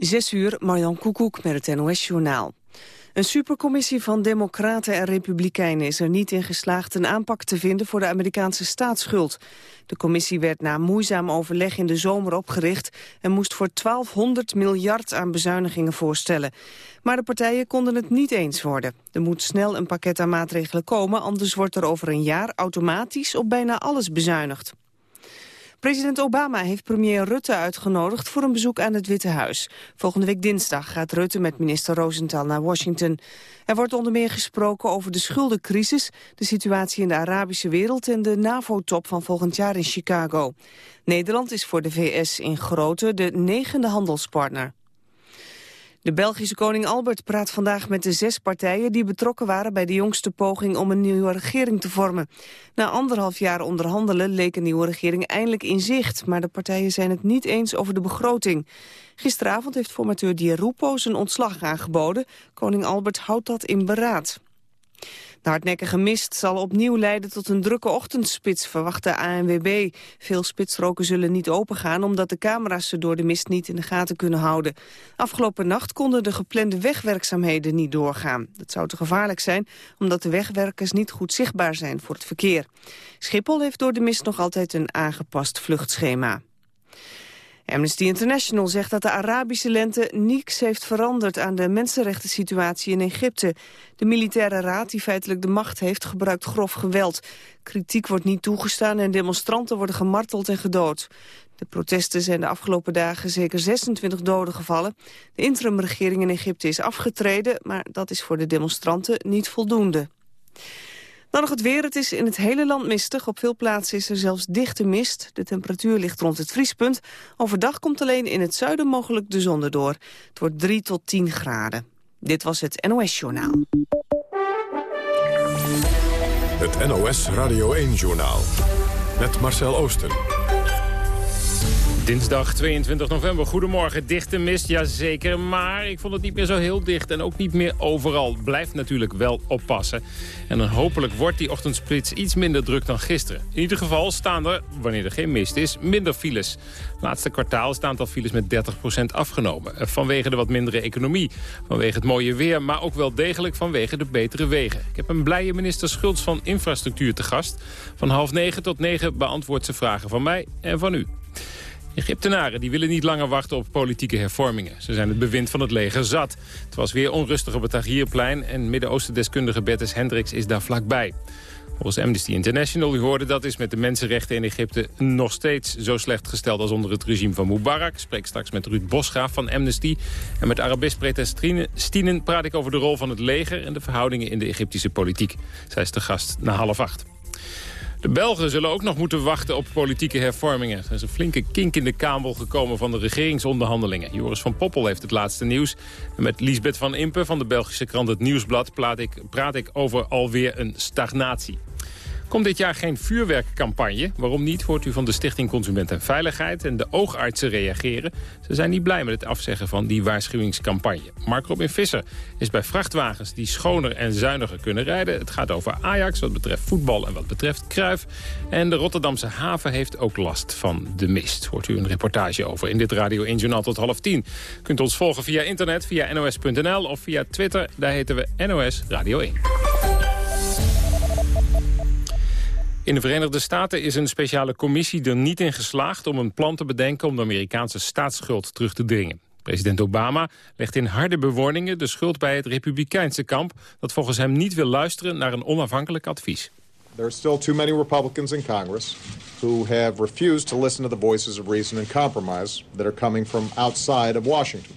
Zes uur, Marjan Koekoek met het NOS-journaal. Een supercommissie van democraten en republikeinen is er niet in geslaagd een aanpak te vinden voor de Amerikaanse staatsschuld. De commissie werd na moeizaam overleg in de zomer opgericht en moest voor 1200 miljard aan bezuinigingen voorstellen. Maar de partijen konden het niet eens worden. Er moet snel een pakket aan maatregelen komen, anders wordt er over een jaar automatisch op bijna alles bezuinigd. President Obama heeft premier Rutte uitgenodigd voor een bezoek aan het Witte Huis. Volgende week dinsdag gaat Rutte met minister Rosenthal naar Washington. Er wordt onder meer gesproken over de schuldencrisis, de situatie in de Arabische wereld en de NAVO-top van volgend jaar in Chicago. Nederland is voor de VS in grootte de negende handelspartner. De Belgische koning Albert praat vandaag met de zes partijen die betrokken waren bij de jongste poging om een nieuwe regering te vormen. Na anderhalf jaar onderhandelen leek een nieuwe regering eindelijk in zicht, maar de partijen zijn het niet eens over de begroting. Gisteravond heeft formateur Di Rupo zijn ontslag aangeboden. Koning Albert houdt dat in beraad. De hardnekkige mist zal opnieuw leiden tot een drukke ochtendspits, verwacht de ANWB. Veel spitsroken zullen niet opengaan omdat de camera's ze door de mist niet in de gaten kunnen houden. Afgelopen nacht konden de geplande wegwerkzaamheden niet doorgaan. Dat zou te gevaarlijk zijn omdat de wegwerkers niet goed zichtbaar zijn voor het verkeer. Schiphol heeft door de mist nog altijd een aangepast vluchtschema. Amnesty International zegt dat de Arabische lente niets heeft veranderd aan de mensenrechten-situatie in Egypte. De militaire raad die feitelijk de macht heeft gebruikt grof geweld. Kritiek wordt niet toegestaan en demonstranten worden gemarteld en gedood. De protesten zijn de afgelopen dagen zeker 26 doden gevallen. De interimregering in Egypte is afgetreden, maar dat is voor de demonstranten niet voldoende. Dan nog het weer. Het is in het hele land mistig. Op veel plaatsen is er zelfs dichte mist. De temperatuur ligt rond het vriespunt. Overdag komt alleen in het zuiden mogelijk de zon erdoor. Het wordt 3 tot 10 graden. Dit was het NOS Journaal. Het NOS Radio 1 Journaal. Met Marcel Oosten. Dinsdag 22 november. Goedemorgen. Dichte mist, jazeker. Maar ik vond het niet meer zo heel dicht en ook niet meer overal. Blijft natuurlijk wel oppassen. En dan hopelijk wordt die ochtendsplits iets minder druk dan gisteren. In ieder geval staan er, wanneer er geen mist is, minder files. Laatste kwartaal is het files met 30% afgenomen. Eh, vanwege de wat mindere economie, vanwege het mooie weer... maar ook wel degelijk vanwege de betere wegen. Ik heb een blije minister Schultz van Infrastructuur te gast. Van half negen tot negen beantwoordt ze vragen van mij en van u. Egyptenaren die willen niet langer wachten op politieke hervormingen. Ze zijn het bewind van het leger zat. Het was weer onrustig op het Tahrirplein... en Midden-Oosten-deskundige Bertus Hendricks is daar vlakbij. Volgens Amnesty International, u hoorde dat, is met de mensenrechten in Egypte nog steeds zo slecht gesteld als onder het regime van Mubarak. Spreek straks met Ruud Bosgraaf van Amnesty. En met Arabist Stienen praat ik over de rol van het leger en de verhoudingen in de Egyptische politiek. Zij is de gast na half acht. De Belgen zullen ook nog moeten wachten op politieke hervormingen. Er is een flinke kink in de kabel gekomen van de regeringsonderhandelingen. Joris van Poppel heeft het laatste nieuws. En met Liesbeth van Impe van de Belgische krant Het Nieuwsblad... praat ik, praat ik over alweer een stagnatie. Komt dit jaar geen vuurwerkcampagne? Waarom niet, hoort u van de Stichting Consument en Veiligheid. En de oogartsen reageren. Ze zijn niet blij met het afzeggen van die waarschuwingscampagne. Mark Robin Visser is bij vrachtwagens die schoner en zuiniger kunnen rijden. Het gaat over Ajax wat betreft voetbal en wat betreft Kruif. En de Rotterdamse haven heeft ook last van de mist. Hoort u een reportage over in dit Radio 1 Journaal tot half tien. Kunt ons volgen via internet, via nos.nl of via Twitter. Daar heten we NOS Radio 1. In de Verenigde Staten is een speciale commissie er niet in geslaagd... om een plan te bedenken om de Amerikaanse staatsschuld terug te dringen. President Obama legt in harde bewoordingen de schuld bij het republikeinse kamp... dat volgens hem niet wil luisteren naar een onafhankelijk advies. There are still too many Republicans in Congress who have refused to listen to the voices of reason and compromise that are coming from outside of Washington.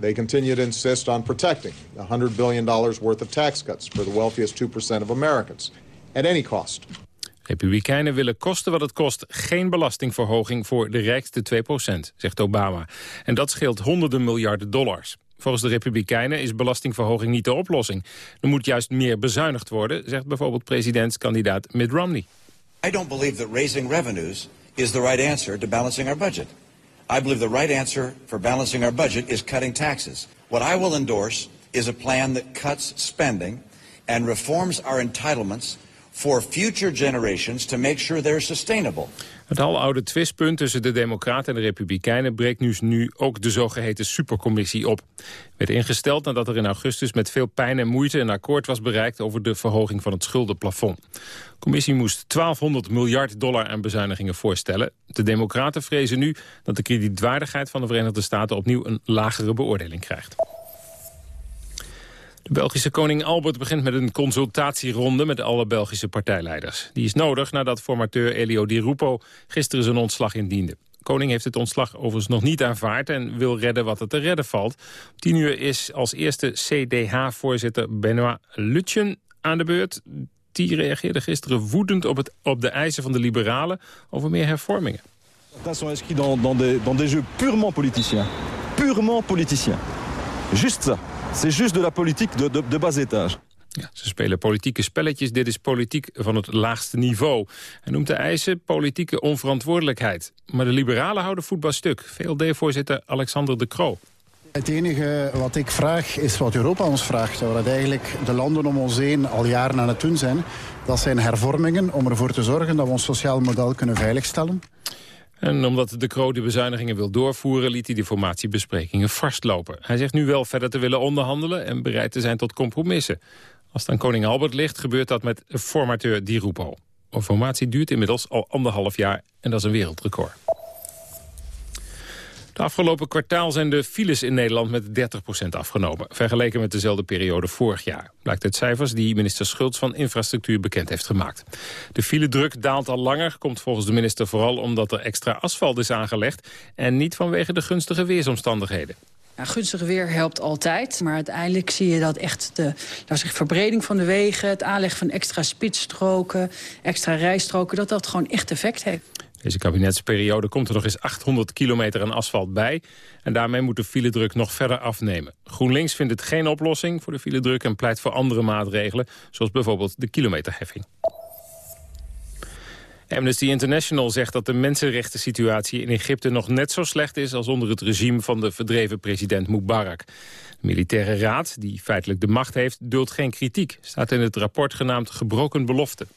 They continue to insist on protecting the $100 billion worth of tax cuts for the wealthiest 2% of Americans at any cost. Republikeinen willen kosten wat het kost geen belastingverhoging voor de rijkste 2%, zegt Obama. En dat scheelt honderden miljarden dollars. Volgens de Republikeinen is belastingverhoging niet de oplossing. Er moet juist meer bezuinigd worden, zegt bijvoorbeeld presidentskandidaat Mitt Romney. I don't believe that raising revenues is the right answer to balancing our budget. I believe the right answer for balancing our budget is cutting taxes. What I will endorse is a plan that cuts spending and reforms our entitlements for future generations to make sure they're sustainable. Het aloude twistpunt tussen de Democraten en de Republikeinen breekt nu, nu ook de zogeheten supercommissie op. Werd ingesteld nadat er in augustus met veel pijn en moeite een akkoord was bereikt over de verhoging van het schuldenplafond. De commissie moest 1200 miljard dollar aan bezuinigingen voorstellen. De Democraten vrezen nu dat de kredietwaardigheid van de Verenigde Staten opnieuw een lagere beoordeling krijgt. De Belgische koning Albert begint met een consultatieronde met alle Belgische partijleiders. Die is nodig nadat formateur Elio Di Rupo gisteren zijn ontslag indiende. De koning heeft het ontslag overigens nog niet aanvaard en wil redden wat er te redden valt. Op tien uur is als eerste CDH-voorzitter Benoit Lutjen aan de beurt. Die reageerde gisteren woedend op, het, op de eisen van de liberalen over meer hervormingen. Dat sont inscrits dans, dans des jeux purement politiciens. Purement politiciens. Juste ça. C'est juste de la politique de, de, de bas étage. Ja, ze spelen politieke spelletjes. Dit is politiek van het laagste niveau. Hij noemt de eisen politieke onverantwoordelijkheid. Maar de liberalen houden voetbal stuk. VLD-voorzitter Alexander de Croo. Het enige wat ik vraag is wat Europa ons vraagt. Wat eigenlijk de landen om ons heen al jaren aan het doen zijn. Dat zijn hervormingen om ervoor te zorgen dat we ons sociaal model kunnen veiligstellen. En omdat de Croo de bezuinigingen wil doorvoeren... liet hij de formatiebesprekingen vastlopen. Hij zegt nu wel verder te willen onderhandelen... en bereid te zijn tot compromissen. Als aan koning Albert ligt, gebeurt dat met formateur Di Rupo. Een formatie duurt inmiddels al anderhalf jaar en dat is een wereldrecord. De afgelopen kwartaal zijn de files in Nederland met 30% afgenomen. Vergeleken met dezelfde periode vorig jaar. Blijkt uit cijfers die minister Schultz van Infrastructuur bekend heeft gemaakt. De filedruk daalt al langer, komt volgens de minister vooral omdat er extra asfalt is aangelegd... en niet vanwege de gunstige weersomstandigheden. Ja, gunstig weer helpt altijd, maar uiteindelijk zie je dat echt de nou zeg, verbreding van de wegen... het aanleggen van extra spitsstroken, extra rijstroken... dat dat gewoon echt effect heeft. Deze kabinetsperiode komt er nog eens 800 kilometer aan asfalt bij. En daarmee moet de filedruk nog verder afnemen. GroenLinks vindt het geen oplossing voor de filedruk... en pleit voor andere maatregelen, zoals bijvoorbeeld de kilometerheffing. Amnesty International zegt dat de mensenrechten situatie in Egypte nog net zo slecht is als onder het regime van de verdreven president Mubarak. De militaire raad, die feitelijk de macht heeft, duldt geen kritiek, staat in het rapport genaamd Gebroken Beloften.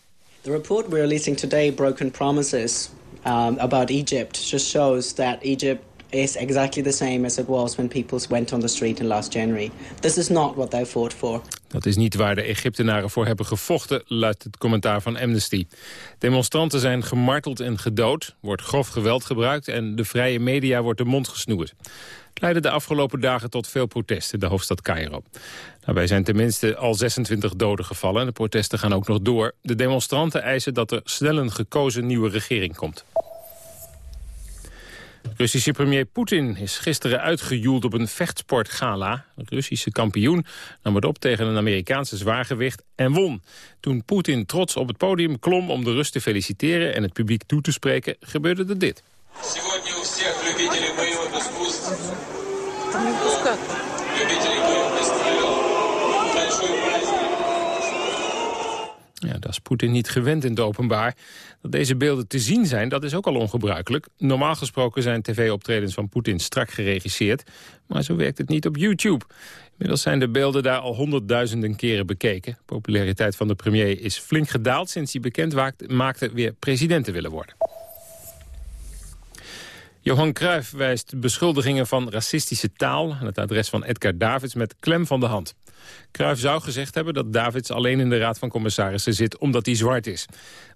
The report we're releasing today, Broken Promises, um, about Egypt, just shows that Egypt is exactly the same as it was when people went on the street in last January. This is not what they fought for. Dat is niet waar de Egyptenaren voor hebben gevochten, luidt het commentaar van Amnesty. Demonstranten zijn gemarteld en gedood, wordt grof geweld gebruikt... en de vrije media wordt de mond gesnoerd. Het leidde de afgelopen dagen tot veel protesten in de hoofdstad Cairo. Daarbij zijn tenminste al 26 doden gevallen en de protesten gaan ook nog door. De demonstranten eisen dat er snel een gekozen nieuwe regering komt. Russische premier Poetin is gisteren uitgejoeld op een vechtsportgala. Een Russische kampioen nam het op tegen een Amerikaanse zwaargewicht en won. Toen Poetin trots op het podium klom om de Rus te feliciteren en het publiek toe te spreken, gebeurde er dit. Ja, dat is Poetin niet gewend in het openbaar. Dat deze beelden te zien zijn, dat is ook al ongebruikelijk. Normaal gesproken zijn tv-optredens van Poetin strak geregisseerd. Maar zo werkt het niet op YouTube. Inmiddels zijn de beelden daar al honderdduizenden keren bekeken. De populariteit van de premier is flink gedaald... sinds hij bekend maakte weer president te willen worden. Johan Cruijff wijst beschuldigingen van racistische taal... aan het adres van Edgar Davids met klem van de hand. Cruijff zou gezegd hebben dat Davids alleen in de Raad van Commissarissen zit omdat hij zwart is.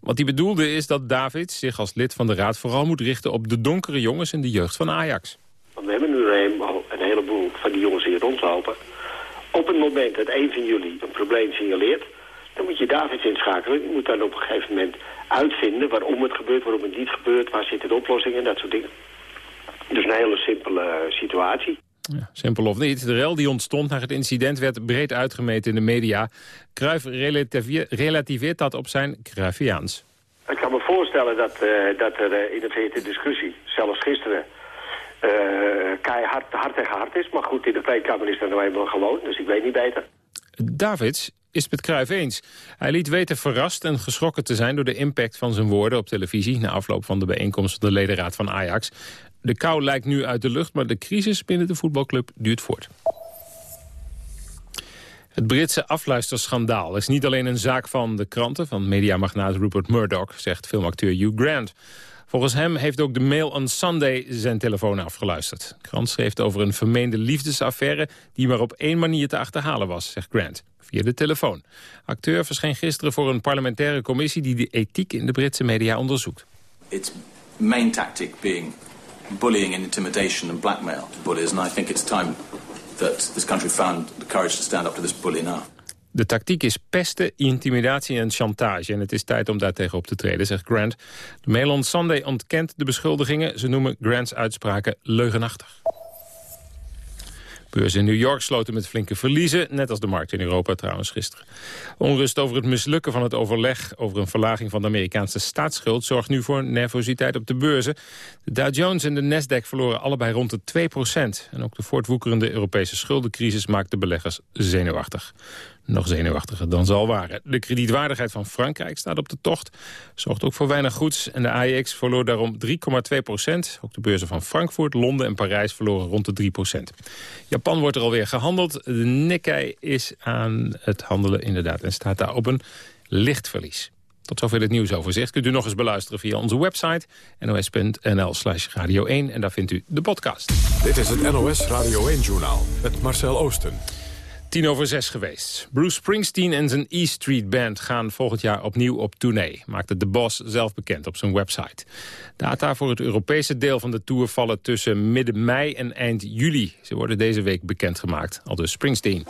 Wat hij bedoelde is dat Davids zich als lid van de Raad vooral moet richten op de donkere jongens en de jeugd van Ajax. Want we hebben nu al een heleboel van die jongens hier rondlopen. Op het moment dat een van jullie een probleem signaleert, dan moet je Davids inschakelen. Je moet dan op een gegeven moment uitvinden waarom het gebeurt, waarom het niet gebeurt, waar zit de oplossing en dat soort dingen. Dus een hele simpele eh, situatie. Ja, simpel of niet, de rel die ontstond na het incident werd breed uitgemeten in de media. Cruijff relativeert dat op zijn Cruyffiaans. Ik kan me voorstellen dat, uh, dat er uh, in de hete discussie, zelfs gisteren, uh, keihard hard tegen hard is. Maar goed, in de pleedkamer is dat nou eenmaal gewoon, dus ik weet niet beter. Davids is het met Cruijff eens. Hij liet weten verrast en geschrokken te zijn door de impact van zijn woorden op televisie... na afloop van de bijeenkomst van de ledenraad van Ajax. De kou lijkt nu uit de lucht, maar de crisis binnen de voetbalclub duurt voort. Het Britse afluisterschandaal is niet alleen een zaak van de kranten... van mediamagnaat Rupert Murdoch, zegt filmacteur Hugh Grant. Volgens hem heeft ook de Mail on Sunday zijn telefoon afgeluisterd. Grant schreef over een vermeende liefdesaffaire... die maar op één manier te achterhalen was, zegt Grant. Via de telefoon. Acteur verscheen gisteren voor een parlementaire commissie... die de ethiek in de Britse media onderzoekt. Its main tactic being bullying and intimidation and blackmail to bullies. And I think it's time that this country found the courage to stand up to this bully now. De tactiek is pesten, intimidatie en chantage. En het is tijd om daar tegen op te treden, zegt Grant. De Mail on Sunday ontkent de beschuldigingen. Ze noemen Grants uitspraken leugenachtig. Beurzen in New York sloten met flinke verliezen, net als de markt in Europa trouwens gisteren. Onrust over het mislukken van het overleg over een verlaging van de Amerikaanse staatsschuld zorgt nu voor nervositeit op de beurzen. De Dow Jones en de Nasdaq verloren allebei rond de 2% En ook de voortwoekerende Europese schuldencrisis maakt de beleggers zenuwachtig nog zenuwachtiger dan zal waren. De kredietwaardigheid van Frankrijk staat op de tocht. Zorgt ook voor weinig goeds en de AEX verloor daarom 3,2 procent. Ook de beurzen van Frankfurt, Londen en Parijs verloren rond de 3 procent. Japan wordt er alweer gehandeld. De Nikkei is aan het handelen inderdaad en staat daar op een licht verlies. Tot zover het nieuwsoverzicht. Kunt u nog eens beluisteren via onze website nos.nl slash radio 1. En daar vindt u de podcast. Dit is het NOS Radio 1-journaal met Marcel Oosten. Tien over zes geweest. Bruce Springsteen en zijn E Street Band gaan volgend jaar opnieuw op tournee. Maakte de Boss zelf bekend op zijn website. Data voor het Europese deel van de tour vallen tussen midden mei en eind juli. Ze worden deze week bekendgemaakt, al dus Springsteen.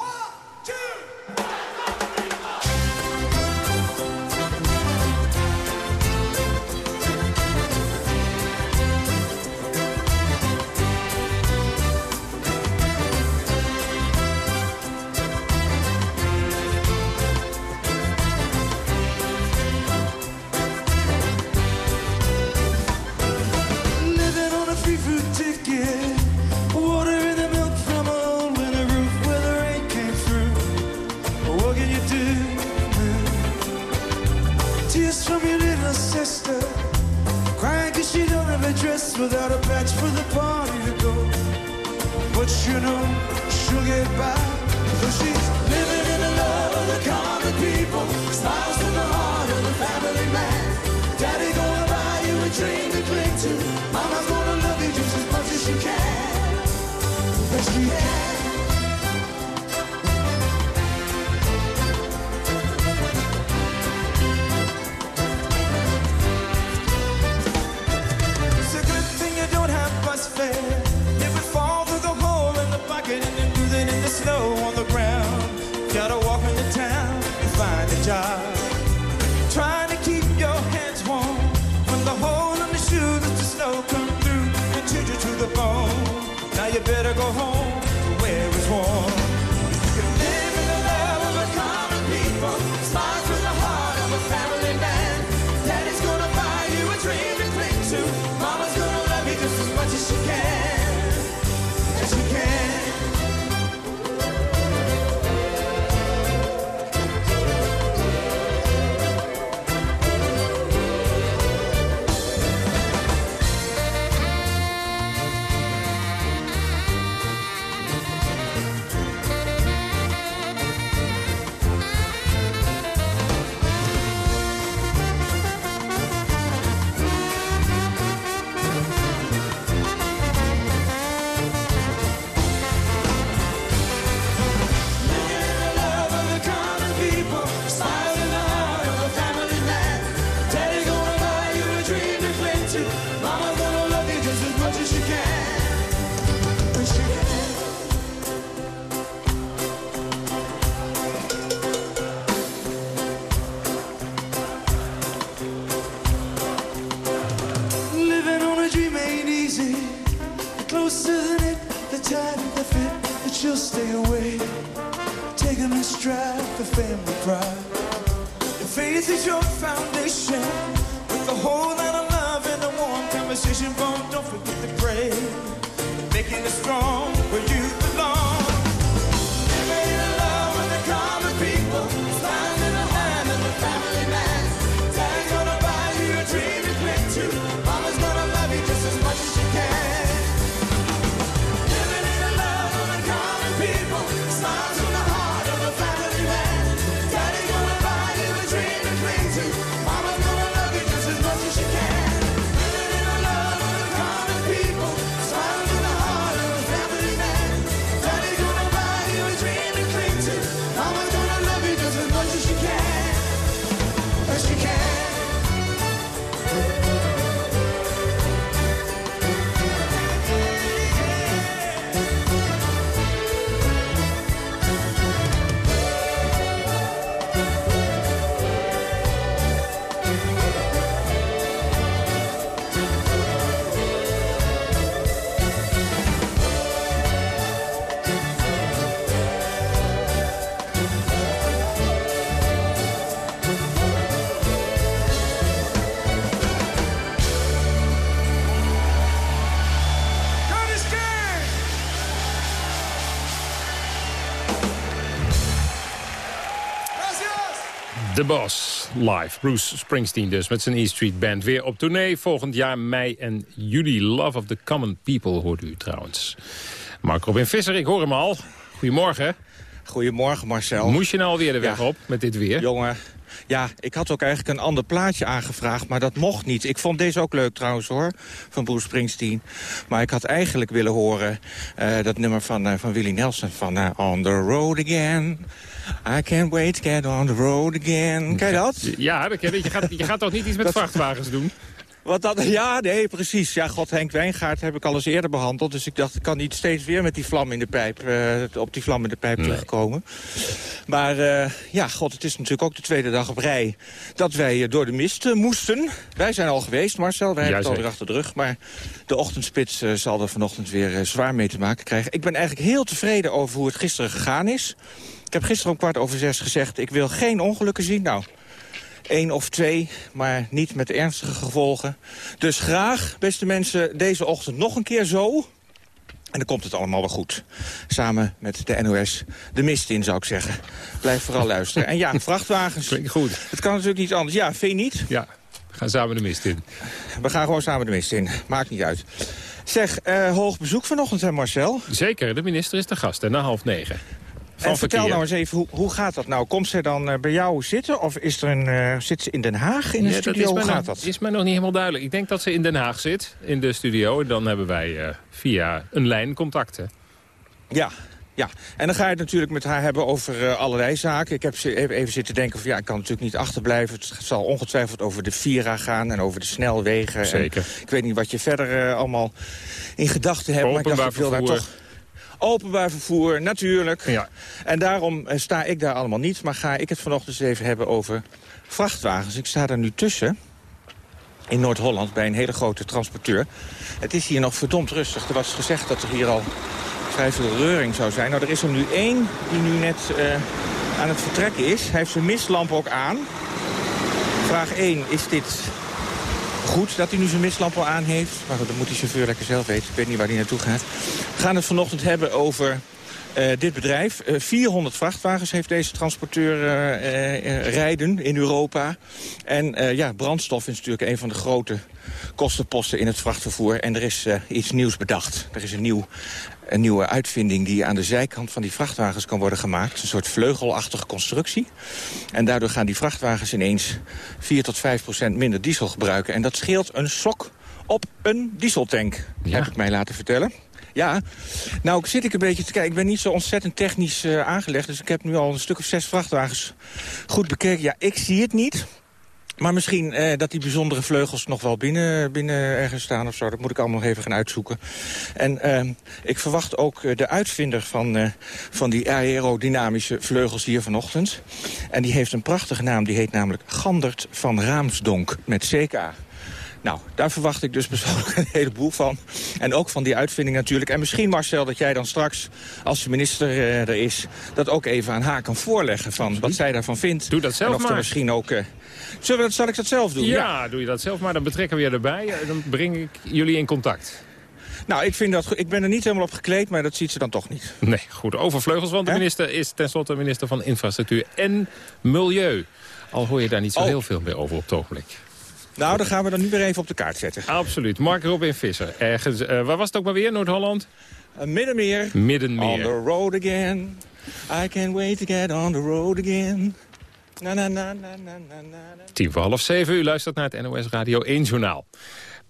The Boss live. Bruce Springsteen dus met zijn E Street Band. Weer op tournee volgend jaar mei en juli. Love of the Common People hoort u trouwens. Mark Robin Visser, ik hoor hem al. Goedemorgen. Goedemorgen Marcel. Moest je nou alweer de weg op met dit weer? Jongen, ja, ik had ook eigenlijk een ander plaatje aangevraagd, maar dat mocht niet. Ik vond deze ook leuk trouwens hoor, van Bruce Springsteen. Maar ik had eigenlijk willen horen uh, dat nummer van, uh, van Willie Nelson van uh, On the Road Again. I can't wait to get on the road again. Ken je dat? Ja, dat ken ik. Je gaat, je gaat toch niet iets met dat... vrachtwagens doen? Wat dat, ja, nee, precies. Ja, God, Henk Wijngaard heb ik al eens eerder behandeld. Dus ik dacht, ik kan niet steeds weer met die vlam in de pijp, uh, op die vlam in de pijp nee. terugkomen. Maar uh, ja, God, het is natuurlijk ook de tweede dag op rij dat wij uh, door de mist moesten. Wij zijn al geweest, Marcel. Wij ja, hebben het alweer achter de rug. Maar de ochtendspits zal er vanochtend weer zwaar mee te maken krijgen. Ik ben eigenlijk heel tevreden over hoe het gisteren gegaan is. Ik heb gisteren om kwart over zes gezegd, ik wil geen ongelukken zien. Nou, één of twee, maar niet met ernstige gevolgen. Dus graag, beste mensen, deze ochtend nog een keer zo. En dan komt het allemaal wel goed. Samen met de NOS de mist in, zou ik zeggen. Blijf vooral luisteren. En ja, vrachtwagens. Klinkt goed. Het kan natuurlijk niet anders. Ja, vind je niet? Ja, we gaan samen de mist in. We gaan gewoon samen de mist in. Maakt niet uit. Zeg, uh, hoog bezoek vanochtend, hè Marcel? Zeker, de minister is de gast, en na half negen. En vertel nou eens even, hoe, hoe gaat dat nou? Komt ze dan uh, bij jou zitten of is er een, uh, zit ze in Den Haag in de ja, studio? Hoe gaat dat? is mij nog niet helemaal duidelijk. Ik denk dat ze in Den Haag zit, in de studio. En dan hebben wij uh, via een lijn contacten. Ja, ja, en dan ga je het natuurlijk met haar hebben over uh, allerlei zaken. Ik heb even zitten denken van ja, ik kan natuurlijk niet achterblijven. Het zal ongetwijfeld over de Vira gaan en over de snelwegen. Zeker. En ik weet niet wat je verder uh, allemaal in gedachten hebt. Openbaar maar ik dacht, ik wil daar toch Openbaar vervoer, natuurlijk. Ja. En daarom sta ik daar allemaal niet. Maar ga ik het vanochtend eens even hebben over vrachtwagens. Ik sta daar nu tussen. In Noord-Holland bij een hele grote transporteur. Het is hier nog verdomd rustig. Er was gezegd dat er hier al vrij veel reuring zou zijn. Nou, er is er nu één die nu net uh, aan het vertrekken is. Hij heeft zijn mistlamp ook aan. Vraag 1, is dit goed dat hij nu zijn mistlamp al aan heeft. Maar goed, dat moet die chauffeur lekker zelf weten. Ik weet niet waar hij naartoe gaat. We gaan het vanochtend hebben over uh, dit bedrijf. Uh, 400 vrachtwagens heeft deze transporteur uh, rijden in Europa. En ja, brandstof is natuurlijk een van de grote kostenposten in het vrachtvervoer. En er is iets nieuws bedacht. Er is een nieuw een nieuwe uitvinding die aan de zijkant van die vrachtwagens kan worden gemaakt. Een soort vleugelachtige constructie. En daardoor gaan die vrachtwagens ineens 4 tot 5 procent minder diesel gebruiken. En dat scheelt een sok op een dieseltank, ja. heb ik mij laten vertellen. Ja, nou zit ik een beetje te kijken. Ik ben niet zo ontzettend technisch uh, aangelegd. Dus ik heb nu al een stuk of zes vrachtwagens goed bekeken. Ja, ik zie het niet. Maar misschien eh, dat die bijzondere vleugels nog wel binnen, binnen ergens staan of zo. Dat moet ik allemaal nog even gaan uitzoeken. En uh, ik verwacht ook uh, de uitvinder van, uh, van die aerodynamische vleugels hier vanochtend. En die heeft een prachtige naam. Die heet namelijk Gandert van Raamsdonk met CK. Nou, daar verwacht ik dus persoonlijk een heleboel van. En ook van die uitvinding natuurlijk. En misschien, Marcel, dat jij dan straks, als de minister uh, er is... dat ook even aan haar kan voorleggen van wat zij daarvan vindt. Doe dat zelf en of maar. Er misschien ook... Uh, zullen we dat, zal ik dat zelf doen? Ja, ja, doe je dat zelf maar. Dan betrekken we je erbij. Dan breng ik jullie in contact. Nou, ik, vind dat, ik ben er niet helemaal op gekleed, maar dat ziet ze dan toch niet. Nee, goed. Over vleugels, want de minister is tenslotte minister van Infrastructuur en Milieu. Al hoor je daar niet zo oh. heel veel meer over op het ogenblik. Nou, dan gaan we dan nu weer even op de kaart zetten. Absoluut. Mark Robin Visser. Ergens, uh, waar was het ook maar weer? Noord-Holland? Uh, Middenmeer. Middenmeer. On the road again. I can't wait to get on the road again. Na, na, na. Tien voor half zeven. U luistert naar het NOS Radio 1 Journaal.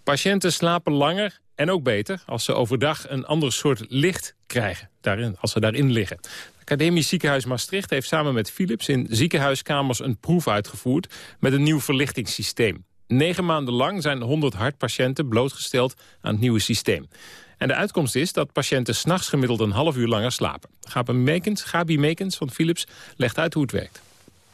Patiënten slapen langer en ook beter als ze overdag een ander soort licht krijgen. Daarin, als ze daarin liggen. Academisch Ziekenhuis Maastricht heeft samen met Philips in ziekenhuiskamers een proef uitgevoerd met een nieuw verlichtingssysteem. Negen maanden lang zijn 100 hartpatiënten blootgesteld aan het nieuwe systeem. En de uitkomst is dat patiënten s'nachts gemiddeld een half uur langer slapen. Gabi Meekens, Gabi Meekens van Philips legt uit hoe het werkt.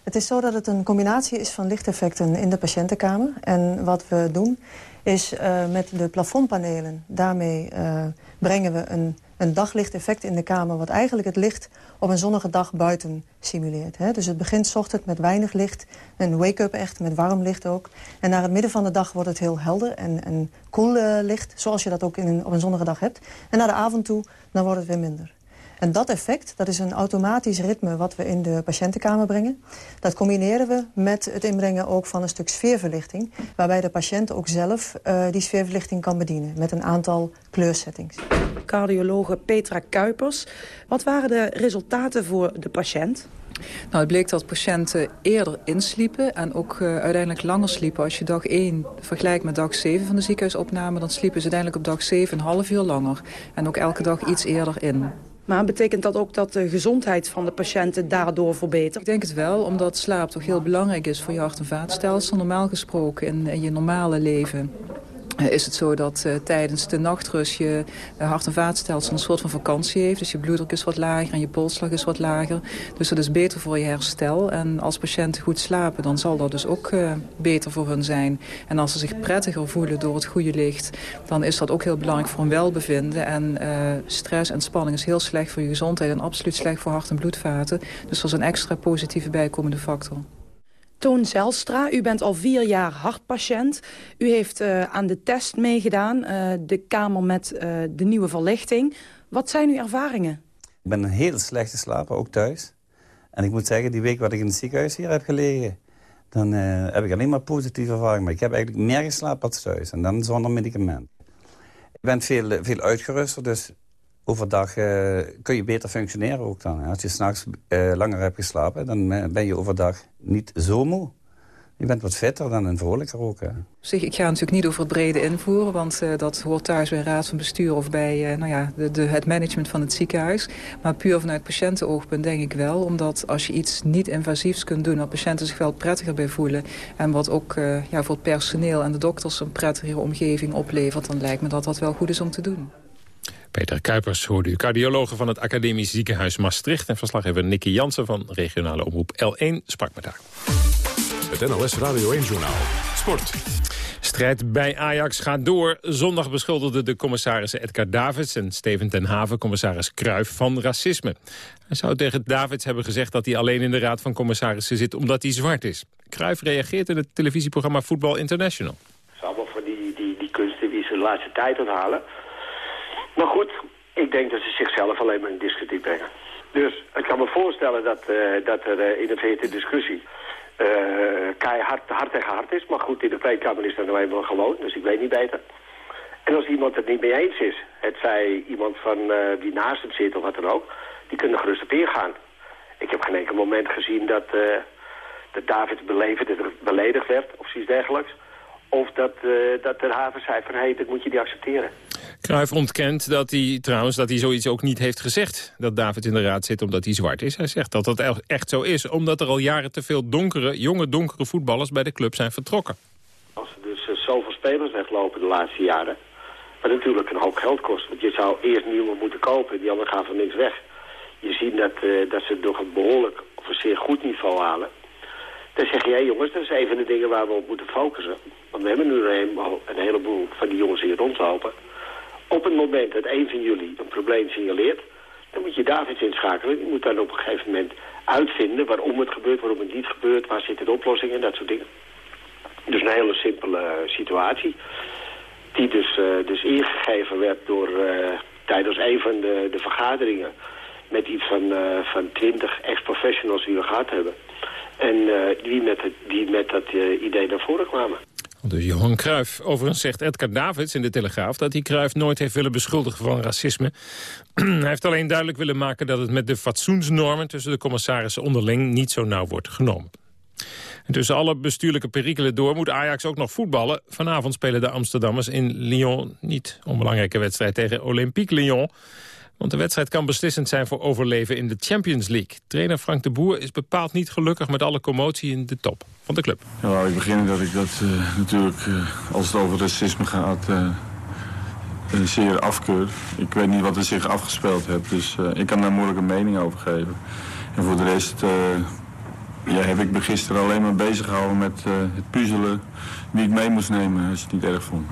Het is zo dat het een combinatie is van lichteffecten in de patiëntenkamer. En wat we doen is uh, met de plafondpanelen, daarmee uh, brengen we een, een daglichteffect in de kamer... wat eigenlijk het licht op een zonnige dag buiten simuleert. Hè? Dus het begint ochtend met weinig licht, een wake-up echt, met warm licht ook. En naar het midden van de dag wordt het heel helder en, koel licht... zoals je dat ook in op een zonnige dag hebt. En naar de avond toe, dan wordt het weer minder. En dat effect, dat is een automatisch ritme wat we in de patiëntenkamer brengen. Dat combineren we met het inbrengen ook van een stuk sfeerverlichting... waarbij de patiënt ook zelf uh, die sfeerverlichting kan bedienen... met een aantal kleursettings. Cardiologe Petra Kuipers. Wat waren de resultaten voor de patiënt? Nou, het bleek dat patiënten eerder insliepen en ook uh, uiteindelijk langer sliepen. Als je dag 1 vergelijkt met dag 7 van de ziekenhuisopname... dan sliepen ze uiteindelijk op dag 7 een half uur langer. En ook elke dag iets eerder in. Maar betekent dat ook dat de gezondheid van de patiënten daardoor verbetert? Ik denk het wel, omdat slaap toch heel belangrijk is voor je hart- en vaatstelsel. Normaal gesproken in, in je normale leven is het zo dat uh, tijdens de nachtrust je uh, hart- en vaatstelsel een soort van vakantie heeft. Dus je bloeddruk is wat lager en je polsslag is wat lager. Dus dat is beter voor je herstel. En als patiënten goed slapen, dan zal dat dus ook beter voor hun zijn. En als ze zich prettiger voelen door het goede licht... dan is dat ook heel belangrijk voor hun welbevinden. En stress en spanning is heel slecht voor je gezondheid... en absoluut slecht voor hart- en bloedvaten. Dus dat is een extra positieve bijkomende factor. Toon Zelstra, u bent al vier jaar hartpatiënt. U heeft uh, aan de test meegedaan, uh, de kamer met uh, de nieuwe verlichting. Wat zijn uw ervaringen? Ik ben een hele slechte slaper, ook thuis. En ik moet zeggen, die week wat ik in het ziekenhuis hier heb gelegen... dan heb ik alleen maar positieve ervaringen. Maar ik heb eigenlijk meer geslapen als thuis. En dan zonder medicament. Ik ben veel, veel uitgeruster, dus overdag uh, kun je beter functioneren ook dan. Als je s'nachts uh, langer hebt geslapen, dan ben je overdag niet zo moe. Je bent wat fitter dan en vrolijker ook. Hè. Zeg, ik ga natuurlijk niet over het brede invoeren... want uh, dat hoort thuis bij raad van bestuur of bij nou ja, de, de, het management van het ziekenhuis. Maar puur vanuit patiëntenoogpunt denk ik wel. Omdat als je iets niet-invasiefs kunt doen... waar patiënten zich wel prettiger bij voelen... en wat ook ja, voor het personeel en de dokters een prettigere omgeving oplevert... dan lijkt me dat dat wel goed is om te doen. Peter Kuipers hoorde u, cardiologe van het Academisch Ziekenhuis Maastricht... en verslaggever Nicky Jansen van regionale omroep L1 sprak met haar. Het NLS Radio 1-journaal. Sport. Strijd bij Ajax gaat door. Zondag beschuldigden de commissarissen Edgar Davids en Steven ten Haven commissaris Kruijf van racisme. Hij zou tegen Davids hebben gezegd dat hij alleen in de raad van commissarissen zit omdat hij zwart is. Kruijf reageert in het televisieprogramma Voetbal International. Het is allemaal voor die, die, die kunsten die ze de laatste tijd onthalen. Maar goed, ik denk dat ze zichzelf alleen maar in discussie brengen. Dus ik kan me voorstellen dat, uh, dat er uh, in een verte discussie uh, keihard hard tegen hard is. Maar goed, in de pleedkamer is dat nou eenmaal gewoon, dus ik weet niet beter. En als iemand het niet mee eens is, het zij iemand van die naast hem zit of wat dan ook, die kunnen gerust op gaan. Ik heb geen enkel moment gezien dat, dat David beledigd werd of zoiets dergelijks. Of dat, dat de haven zei van, hé, hey, dat moet je niet accepteren. Cruijff ontkent dat hij trouwens dat hij zoiets ook niet heeft gezegd. Dat David in de raad zit omdat hij zwart is. Hij zegt dat dat echt zo is. Omdat er al jaren te veel donkere, jonge donkere voetballers bij de club zijn vertrokken. Als er dus uh, zoveel spelers weglopen de laatste jaren. Wat natuurlijk een hoop geld kost. Want je zou eerst nieuwe moeten kopen. Die anderen gaan van niks weg. Je ziet dat, uh, dat ze nog een behoorlijk of een zeer goed niveau halen. Dan zeg je, hé jongens, dat is een van de dingen waar we op moeten focussen. Want we hebben nu een, heleboel van die jongens hier rondlopen. Op het moment dat een van jullie een probleem signaleert... dan moet je Davids inschakelen. Je moet dan op een gegeven moment uitvinden waarom het gebeurt, waarom het niet gebeurt... waar zit de oplossing en dat soort dingen. Dus een hele simpele uh, situatie. Die dus, uh, dus ingegeven werd door uh, tijdens een van de, de vergaderingen... met iets van, van 20 ex-professionals die we gehad hebben. En die, met die met dat idee naar voren kwamen. Dus Johan Cruijff. Overigens zegt Edgar Davids in de Telegraaf... dat hij Cruijff nooit heeft willen beschuldigen van racisme. hij heeft alleen duidelijk willen maken dat het met de fatsoensnormen... tussen de commissarissen onderling niet zo nauw wordt genomen. En tussen alle bestuurlijke perikelen door moet Ajax ook nog voetballen. Vanavond spelen de Amsterdammers in Lyon niet onbelangrijke wedstrijd tegen Olympique Lyon... Want de wedstrijd kan beslissend zijn voor overleven in de Champions League. Trainer Frank de Boer is bepaald niet gelukkig met alle commotie in de top van de club. Laat ik beginnen dat ik dat uh, natuurlijk, uh, als het over racisme gaat, uh, zeer afkeur. Ik weet niet wat er zich afgespeeld heeft, dus ik kan daar moeilijk een mening over geven. En voor de rest ja, heb ik me gisteren alleen maar bezig gehouden met het puzzelen wie ik mee moest nemen als je het niet erg vond.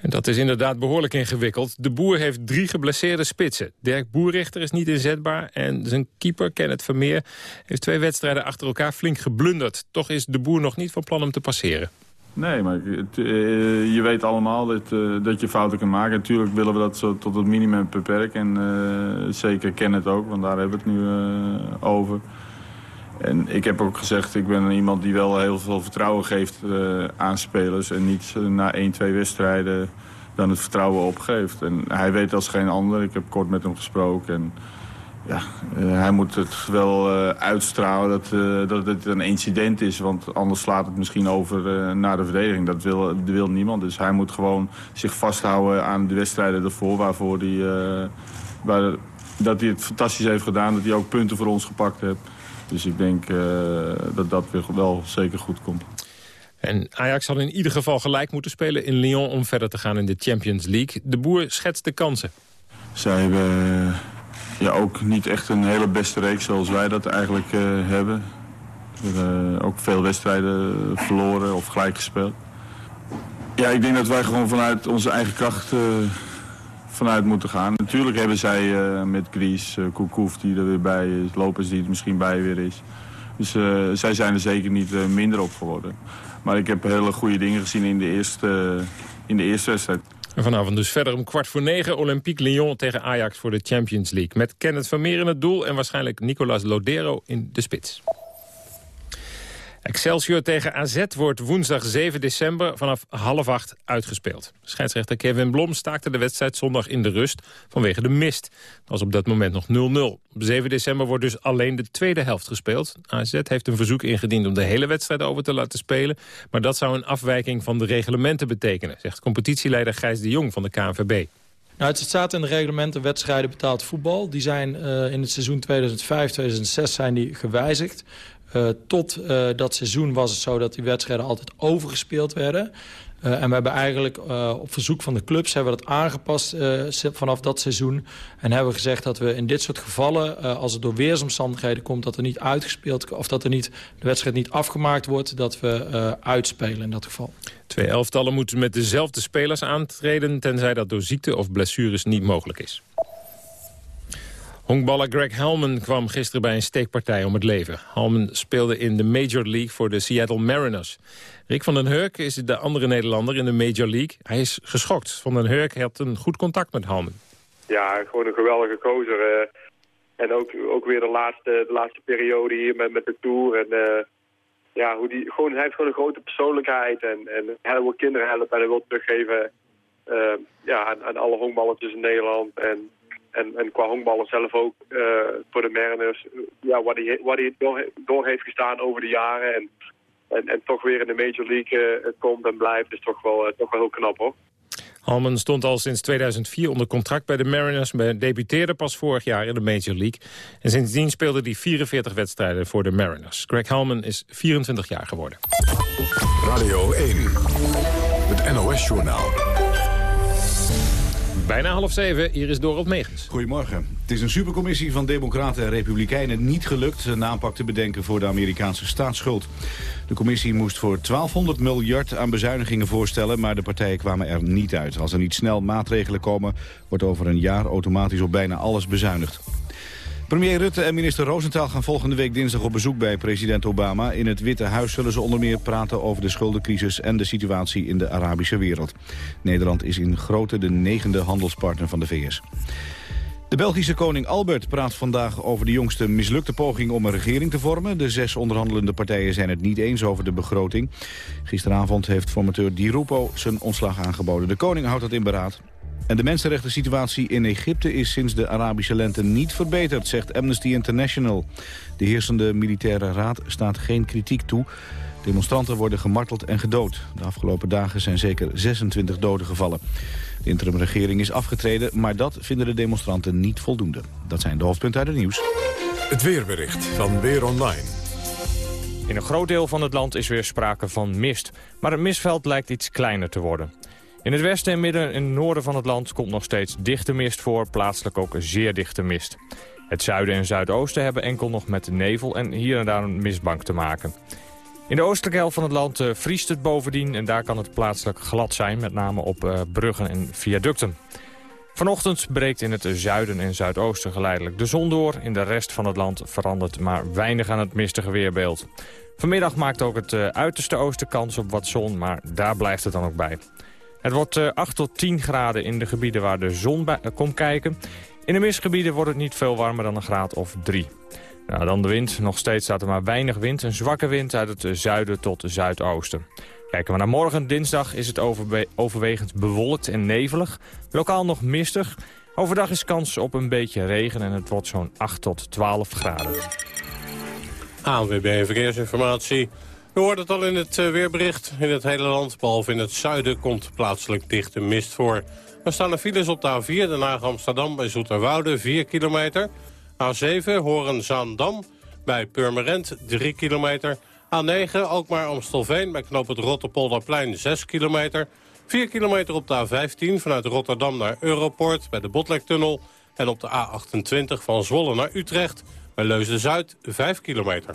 En dat is inderdaad behoorlijk ingewikkeld. De Boer heeft drie geblesseerde spitsen. Dirk Boerrichter is niet inzetbaar en zijn keeper Kenneth Vermeer... heeft twee wedstrijden achter elkaar flink geblunderd. Toch is de Boer nog niet van plan om te passeren. Nee, maar eh, je weet allemaal dat, eh, dat je fouten kan maken. Natuurlijk willen we dat zo tot het minimum beperken. En uh, zeker ken het ook, want daar hebben we het nu over. En ik heb ook gezegd, ik ben iemand die wel heel veel vertrouwen geeft aan spelers. En niet na 1, 2 wedstrijden dan het vertrouwen opgeeft. En hij weet als geen ander. Ik heb kort met hem gesproken. En ja, uh, hij moet het wel uitstralen dat, dat het een incident is. Want anders slaat het misschien over naar de verdediging. Dat wil, wil niemand. Dus hij moet gewoon zich vasthouden aan de wedstrijden ervoor. Waarvoor hij, waar, dat hij het fantastisch heeft gedaan. Dat hij ook punten voor ons gepakt heeft. Dus ik denk dat dat weer wel zeker goed komt. En Ajax had in ieder geval gelijk moeten spelen in Lyon... om verder te gaan in de Champions League. De boer schetst de kansen. Zij hebben ja, ook niet echt een hele beste reeks zoals wij dat eigenlijk uh, hebben. We hebben ook veel wedstrijden verloren of gelijk gespeeld. Ja, ik denk dat wij gewoon vanuit onze eigen kracht uh, vanuit moeten gaan. Natuurlijk hebben zij uh, met Gries, uh, die er weer bij is, Lopez die er misschien bij weer is. Dus zij zijn er zeker niet minder op geworden. Maar ik heb hele goede dingen gezien in de eerste, in de eerste wedstrijd. En vanavond dus verder om kwart voor negen Olympique Lyon tegen Ajax voor de Champions League. Met Kenneth Vermeer in het doel en waarschijnlijk Nicolas Lodero in de spits. Excelsior tegen AZ wordt woensdag 7 december vanaf half acht uitgespeeld. Scheidsrechter Kevin Blom staakte de wedstrijd zondag in de rust vanwege de mist. Dat was op dat moment nog 0-0. Op 7 december wordt dus alleen de tweede helft gespeeld. AZ heeft een verzoek ingediend om de hele wedstrijd over te laten spelen. Maar dat zou een afwijking van de reglementen betekenen, zegt competitieleider Gijs de Jong van de KNVB. Nou, het staat in de reglementen wedstrijden betaald voetbal. Die zijn uh, in het seizoen 2005-2006 zijn die gewijzigd. Uh, tot uh, dat seizoen was het zo dat die wedstrijden altijd overgespeeld werden. Uh, en we hebben eigenlijk op verzoek van de clubs hebben we dat aangepast vanaf dat seizoen. En hebben we gezegd dat we in dit soort gevallen, als het door weersomstandigheden komt... dat er niet uitgespeeld of dat er niet, de wedstrijd niet afgemaakt wordt, dat we uitspelen in dat geval. Twee elftallen moeten met dezelfde spelers aantreden... tenzij dat door ziekte of blessures niet mogelijk is. Honkballer Greg Helman kwam gisteren bij een steekpartij om het leven. Helman speelde in de Major League voor de Seattle Mariners. Rick van den Hurk is de andere Nederlander in de Major League. Hij is geschokt. Van den Hurk had een goed contact met Helman. Ja, gewoon een geweldige kozer. Uh, en ook, ook weer de laatste, de laatste periode hier met, met de Tour. En, uh, ja, hoe die, gewoon, hij heeft gewoon een grote persoonlijkheid. En, en hij wil kinderen helpen en hij wil teruggeven uh, ja, aan, aan alle honkballetjes in Nederland. En en, en qua honkballen zelf ook uh, voor de Mariners. Ja, wat hij, wat hij door, door, heeft gestaan over de jaren. En, en, en toch weer in de Major League uh, komt en blijft. is toch wel, uh, toch wel heel knap hoor. Halman stond al sinds 2004 onder contract bij de Mariners... maar debuteerde pas vorig jaar in de Major League. En sindsdien speelde hij 44 wedstrijden voor de Mariners. Greg Halman is 24 jaar geworden. Radio 1, het NOS-journaal. Bijna half zeven, hier is Dorot Megens. Goedemorgen. Het is een supercommissie van democraten en republikeinen niet gelukt... een aanpak te bedenken voor de Amerikaanse staatsschuld. De commissie moest voor 1200 miljard aan bezuinigingen voorstellen... maar de partijen kwamen er niet uit. Als er niet snel maatregelen komen... wordt over een jaar automatisch op bijna alles bezuinigd. Premier Rutte en minister Rosenthal gaan volgende week dinsdag op bezoek bij president Obama. In het Witte Huis zullen ze onder meer praten over de schuldencrisis en de situatie in de Arabische wereld. Nederland is in grootte de negende handelspartner van de VS. De Belgische koning Albert praat vandaag over de jongste mislukte poging om een regering te vormen. De zes onderhandelende partijen zijn het niet eens over de begroting. Gisteravond heeft formateur Di Rupo zijn ontslag aangeboden. De koning houdt dat in beraad. En de mensenrechten situatie in Egypte is sinds de Arabische lente niet verbeterd, zegt Amnesty International. De heersende militaire raad staat geen kritiek toe. Demonstranten worden gemarteld en gedood. De afgelopen dagen zijn zeker 26 doden gevallen. De interimregering is afgetreden, maar dat vinden de demonstranten niet voldoende. Dat zijn de hoofdpunten uit het nieuws. Het weerbericht van Weer Online. In een groot deel van het land is weer sprake van mist. Maar het mistveld lijkt iets kleiner te worden. In het westen en midden en noorden van het land komt nog steeds dichte mist voor, plaatselijk ook zeer dichte mist. Het zuiden en zuidoosten hebben enkel nog met nevel en hier en daar een mistbank te maken. In de oostelijke helft van het land uh, vriest het bovendien en daar kan het plaatselijk glad zijn, met name op uh, bruggen en viaducten. Vanochtend breekt in het zuiden en zuidoosten geleidelijk de zon door. In de rest van het land verandert maar weinig aan het mistige weerbeeld. Vanmiddag maakt ook het uiterste oosten kans op wat zon, maar daar blijft het dan ook bij. Het wordt 8 tot 10 graden in de gebieden waar de zon bij, komt kijken. In de mistgebieden wordt het niet veel warmer dan een graad of 3. Nou, dan de wind. Nog steeds staat er maar weinig wind. Een zwakke wind uit het zuiden tot zuidoosten. Kijken we naar morgen, dinsdag, is het overwegend bewolkt en nevelig. Lokaal nog mistig. Overdag is kans op een beetje regen en het wordt zo'n 8 tot 12 graden. ANWB Verkeersinformatie. We hoorden het al in het eh, weerbericht. In het hele land, behalve in het zuiden, komt plaatselijk dichte mist voor. Er staan er files op de A4, Den Haag Amsterdam bij Zoeterwoude, 4 kilometer. A7, Horen-Zaandam bij Purmerend, 3 kilometer. A9, Alkmaar-Amstelveen bij knoop het Rotterpolderplein, 6 kilometer. 4 kilometer op de A15 vanuit Rotterdam naar Europort bij de Botlektunnel. En op de A28 van Zwolle naar Utrecht bij Leusden-Zuid, 5 kilometer.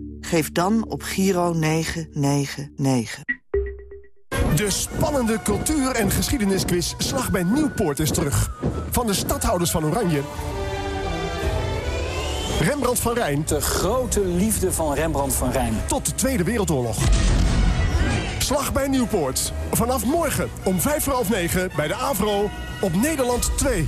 Geef dan op Giro 999. De spannende cultuur- en geschiedenisquiz Slag bij Nieuwpoort is terug. Van de stadhouders van Oranje Rembrandt van Rijn. De grote liefde van Rembrandt van Rijn. Tot de Tweede Wereldoorlog. Slag bij Nieuwpoort. Vanaf morgen om vijf voor half negen bij de AVRO op Nederland 2.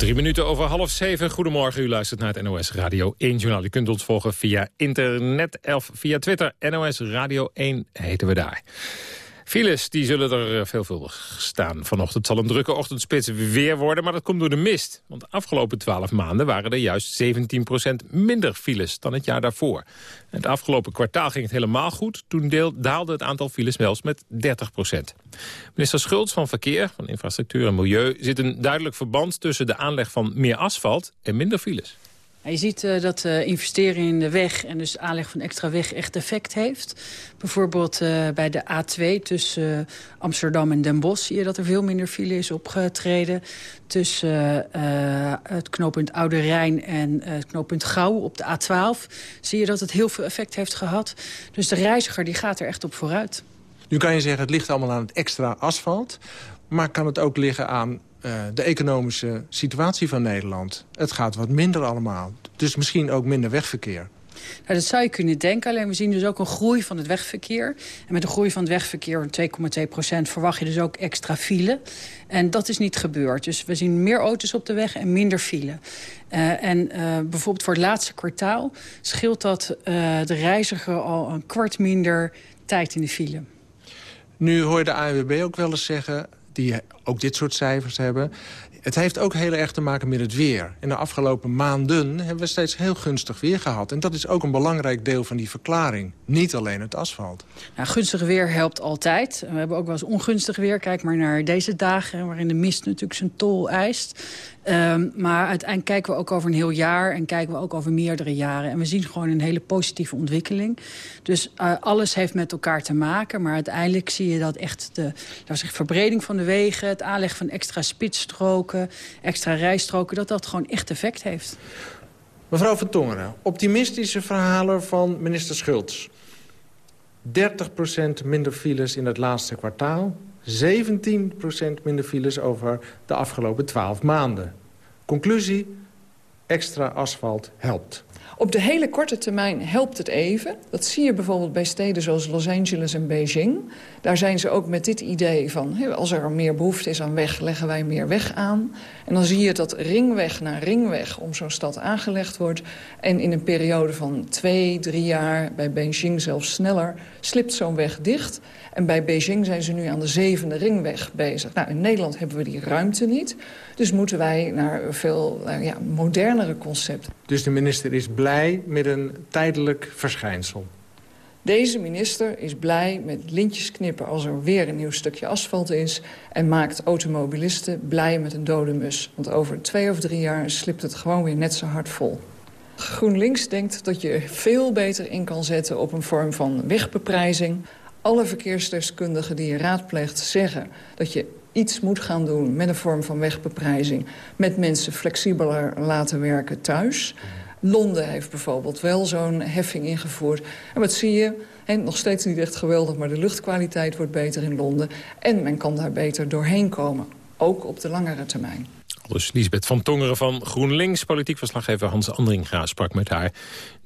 Drie minuten over half zeven. Goedemorgen, u luistert naar het NOS Radio 1 journaal. U kunt ons volgen via internet of via Twitter. NOS Radio 1 heten we daar. Files die zullen er eh, veelvuldig staan. Vanochtend zal een drukke ochtendspits weer worden, maar dat komt door de mist. Want de afgelopen 12 maanden waren er juist 17% minder files dan het jaar daarvoor. Het afgelopen kwartaal ging het helemaal goed. Toen deel, daalde het aantal files wel eens met 30%. Minister Schultz van Verkeer, van Infrastructuur en Milieu... zit een duidelijk verband tussen de aanleg van meer asfalt en minder files. Je ziet uh, dat uh, investeren in de weg en dus aanleg van extra weg echt effect heeft. Bijvoorbeeld uh, bij de A2 tussen Amsterdam en Den Bosch zie je dat er veel minder file is opgetreden. Tussen het knooppunt Oude Rijn en het knooppunt Gouw op de A12 zie je dat het heel veel effect heeft gehad. Dus de reiziger die gaat er echt op vooruit. Nu kan je zeggen het ligt allemaal aan het extra asfalt. Maar kan het ook liggen aan uh, de economische situatie van Nederland. Het gaat wat minder allemaal. Dus misschien ook minder wegverkeer. Nou, dat zou je kunnen denken, alleen we zien dus ook een groei van het wegverkeer. En met een groei van het wegverkeer van 2,2 procent verwacht je dus ook extra file. En dat is niet gebeurd. Dus we zien meer auto's op de weg en minder file. Uh, en uh, bijvoorbeeld voor het laatste kwartaal scheelt dat uh, de reiziger al een kwart minder tijd in de file. Nu hoor je de ANWB ook wel eens zeggen die ook dit soort cijfers hebben. Het heeft ook heel erg te maken met het weer. In de afgelopen maanden hebben we steeds heel gunstig weer gehad. En dat is ook een belangrijk deel van die verklaring. Niet alleen het asfalt. Nou, gunstig weer helpt altijd. We hebben ook wel eens ongunstig weer. Kijk maar naar deze dagen waarin de mist natuurlijk zijn tol eist. Um, maar uiteindelijk kijken we ook over een heel jaar en kijken we ook over meerdere jaren. En we zien gewoon een hele positieve ontwikkeling. Dus uh, alles heeft met elkaar te maken. Maar uiteindelijk zie je dat echt de verbreding van de wegen... het aanleggen van extra spitsstroken, extra rijstroken... dat dat gewoon echt effect heeft. Mevrouw van Tongeren, optimistische verhalen van minister Schultz. 30% minder files in het laatste kwartaal. 17% minder files over de afgelopen 12 maanden. Conclusie, extra asfalt helpt. Op de hele korte termijn helpt het even. Dat zie je bijvoorbeeld bij steden zoals Los Angeles en Beijing. Daar zijn ze ook met dit idee van... als er meer behoefte is aan weg, leggen wij meer weg aan. En dan zie je dat ringweg na ringweg om zo'n stad aangelegd wordt. En in een periode van twee, drie jaar, bij Beijing zelfs sneller... slipt zo'n weg dicht. En bij Beijing zijn ze nu aan de zevende ringweg bezig. Nou, in Nederland hebben we die ruimte niet. Dus moeten wij naar veel nou ja, modernere concepten. Dus de minister is blij met een tijdelijk verschijnsel? Deze minister is blij met lintjes knippen als er weer een nieuw stukje asfalt is... en maakt automobilisten blij met een dode mus. Want over twee of drie jaar slipt het gewoon weer net zo hard vol. GroenLinks denkt dat je veel beter in kan zetten op een vorm van wegbeprijzing. Alle verkeersdeskundigen die je raadpleegt zeggen dat je iets moet gaan doen met een vorm van wegbeprijzing... met mensen flexibeler laten werken thuis... Londen heeft bijvoorbeeld wel zo'n heffing ingevoerd. En wat zie je? En nog steeds niet echt geweldig, maar de luchtkwaliteit wordt beter in Londen. En men kan daar beter doorheen komen, ook op de langere termijn. Dus Lisbeth van Tongeren van GroenLinks. Politiek verslaggever Hans Andringa sprak met haar.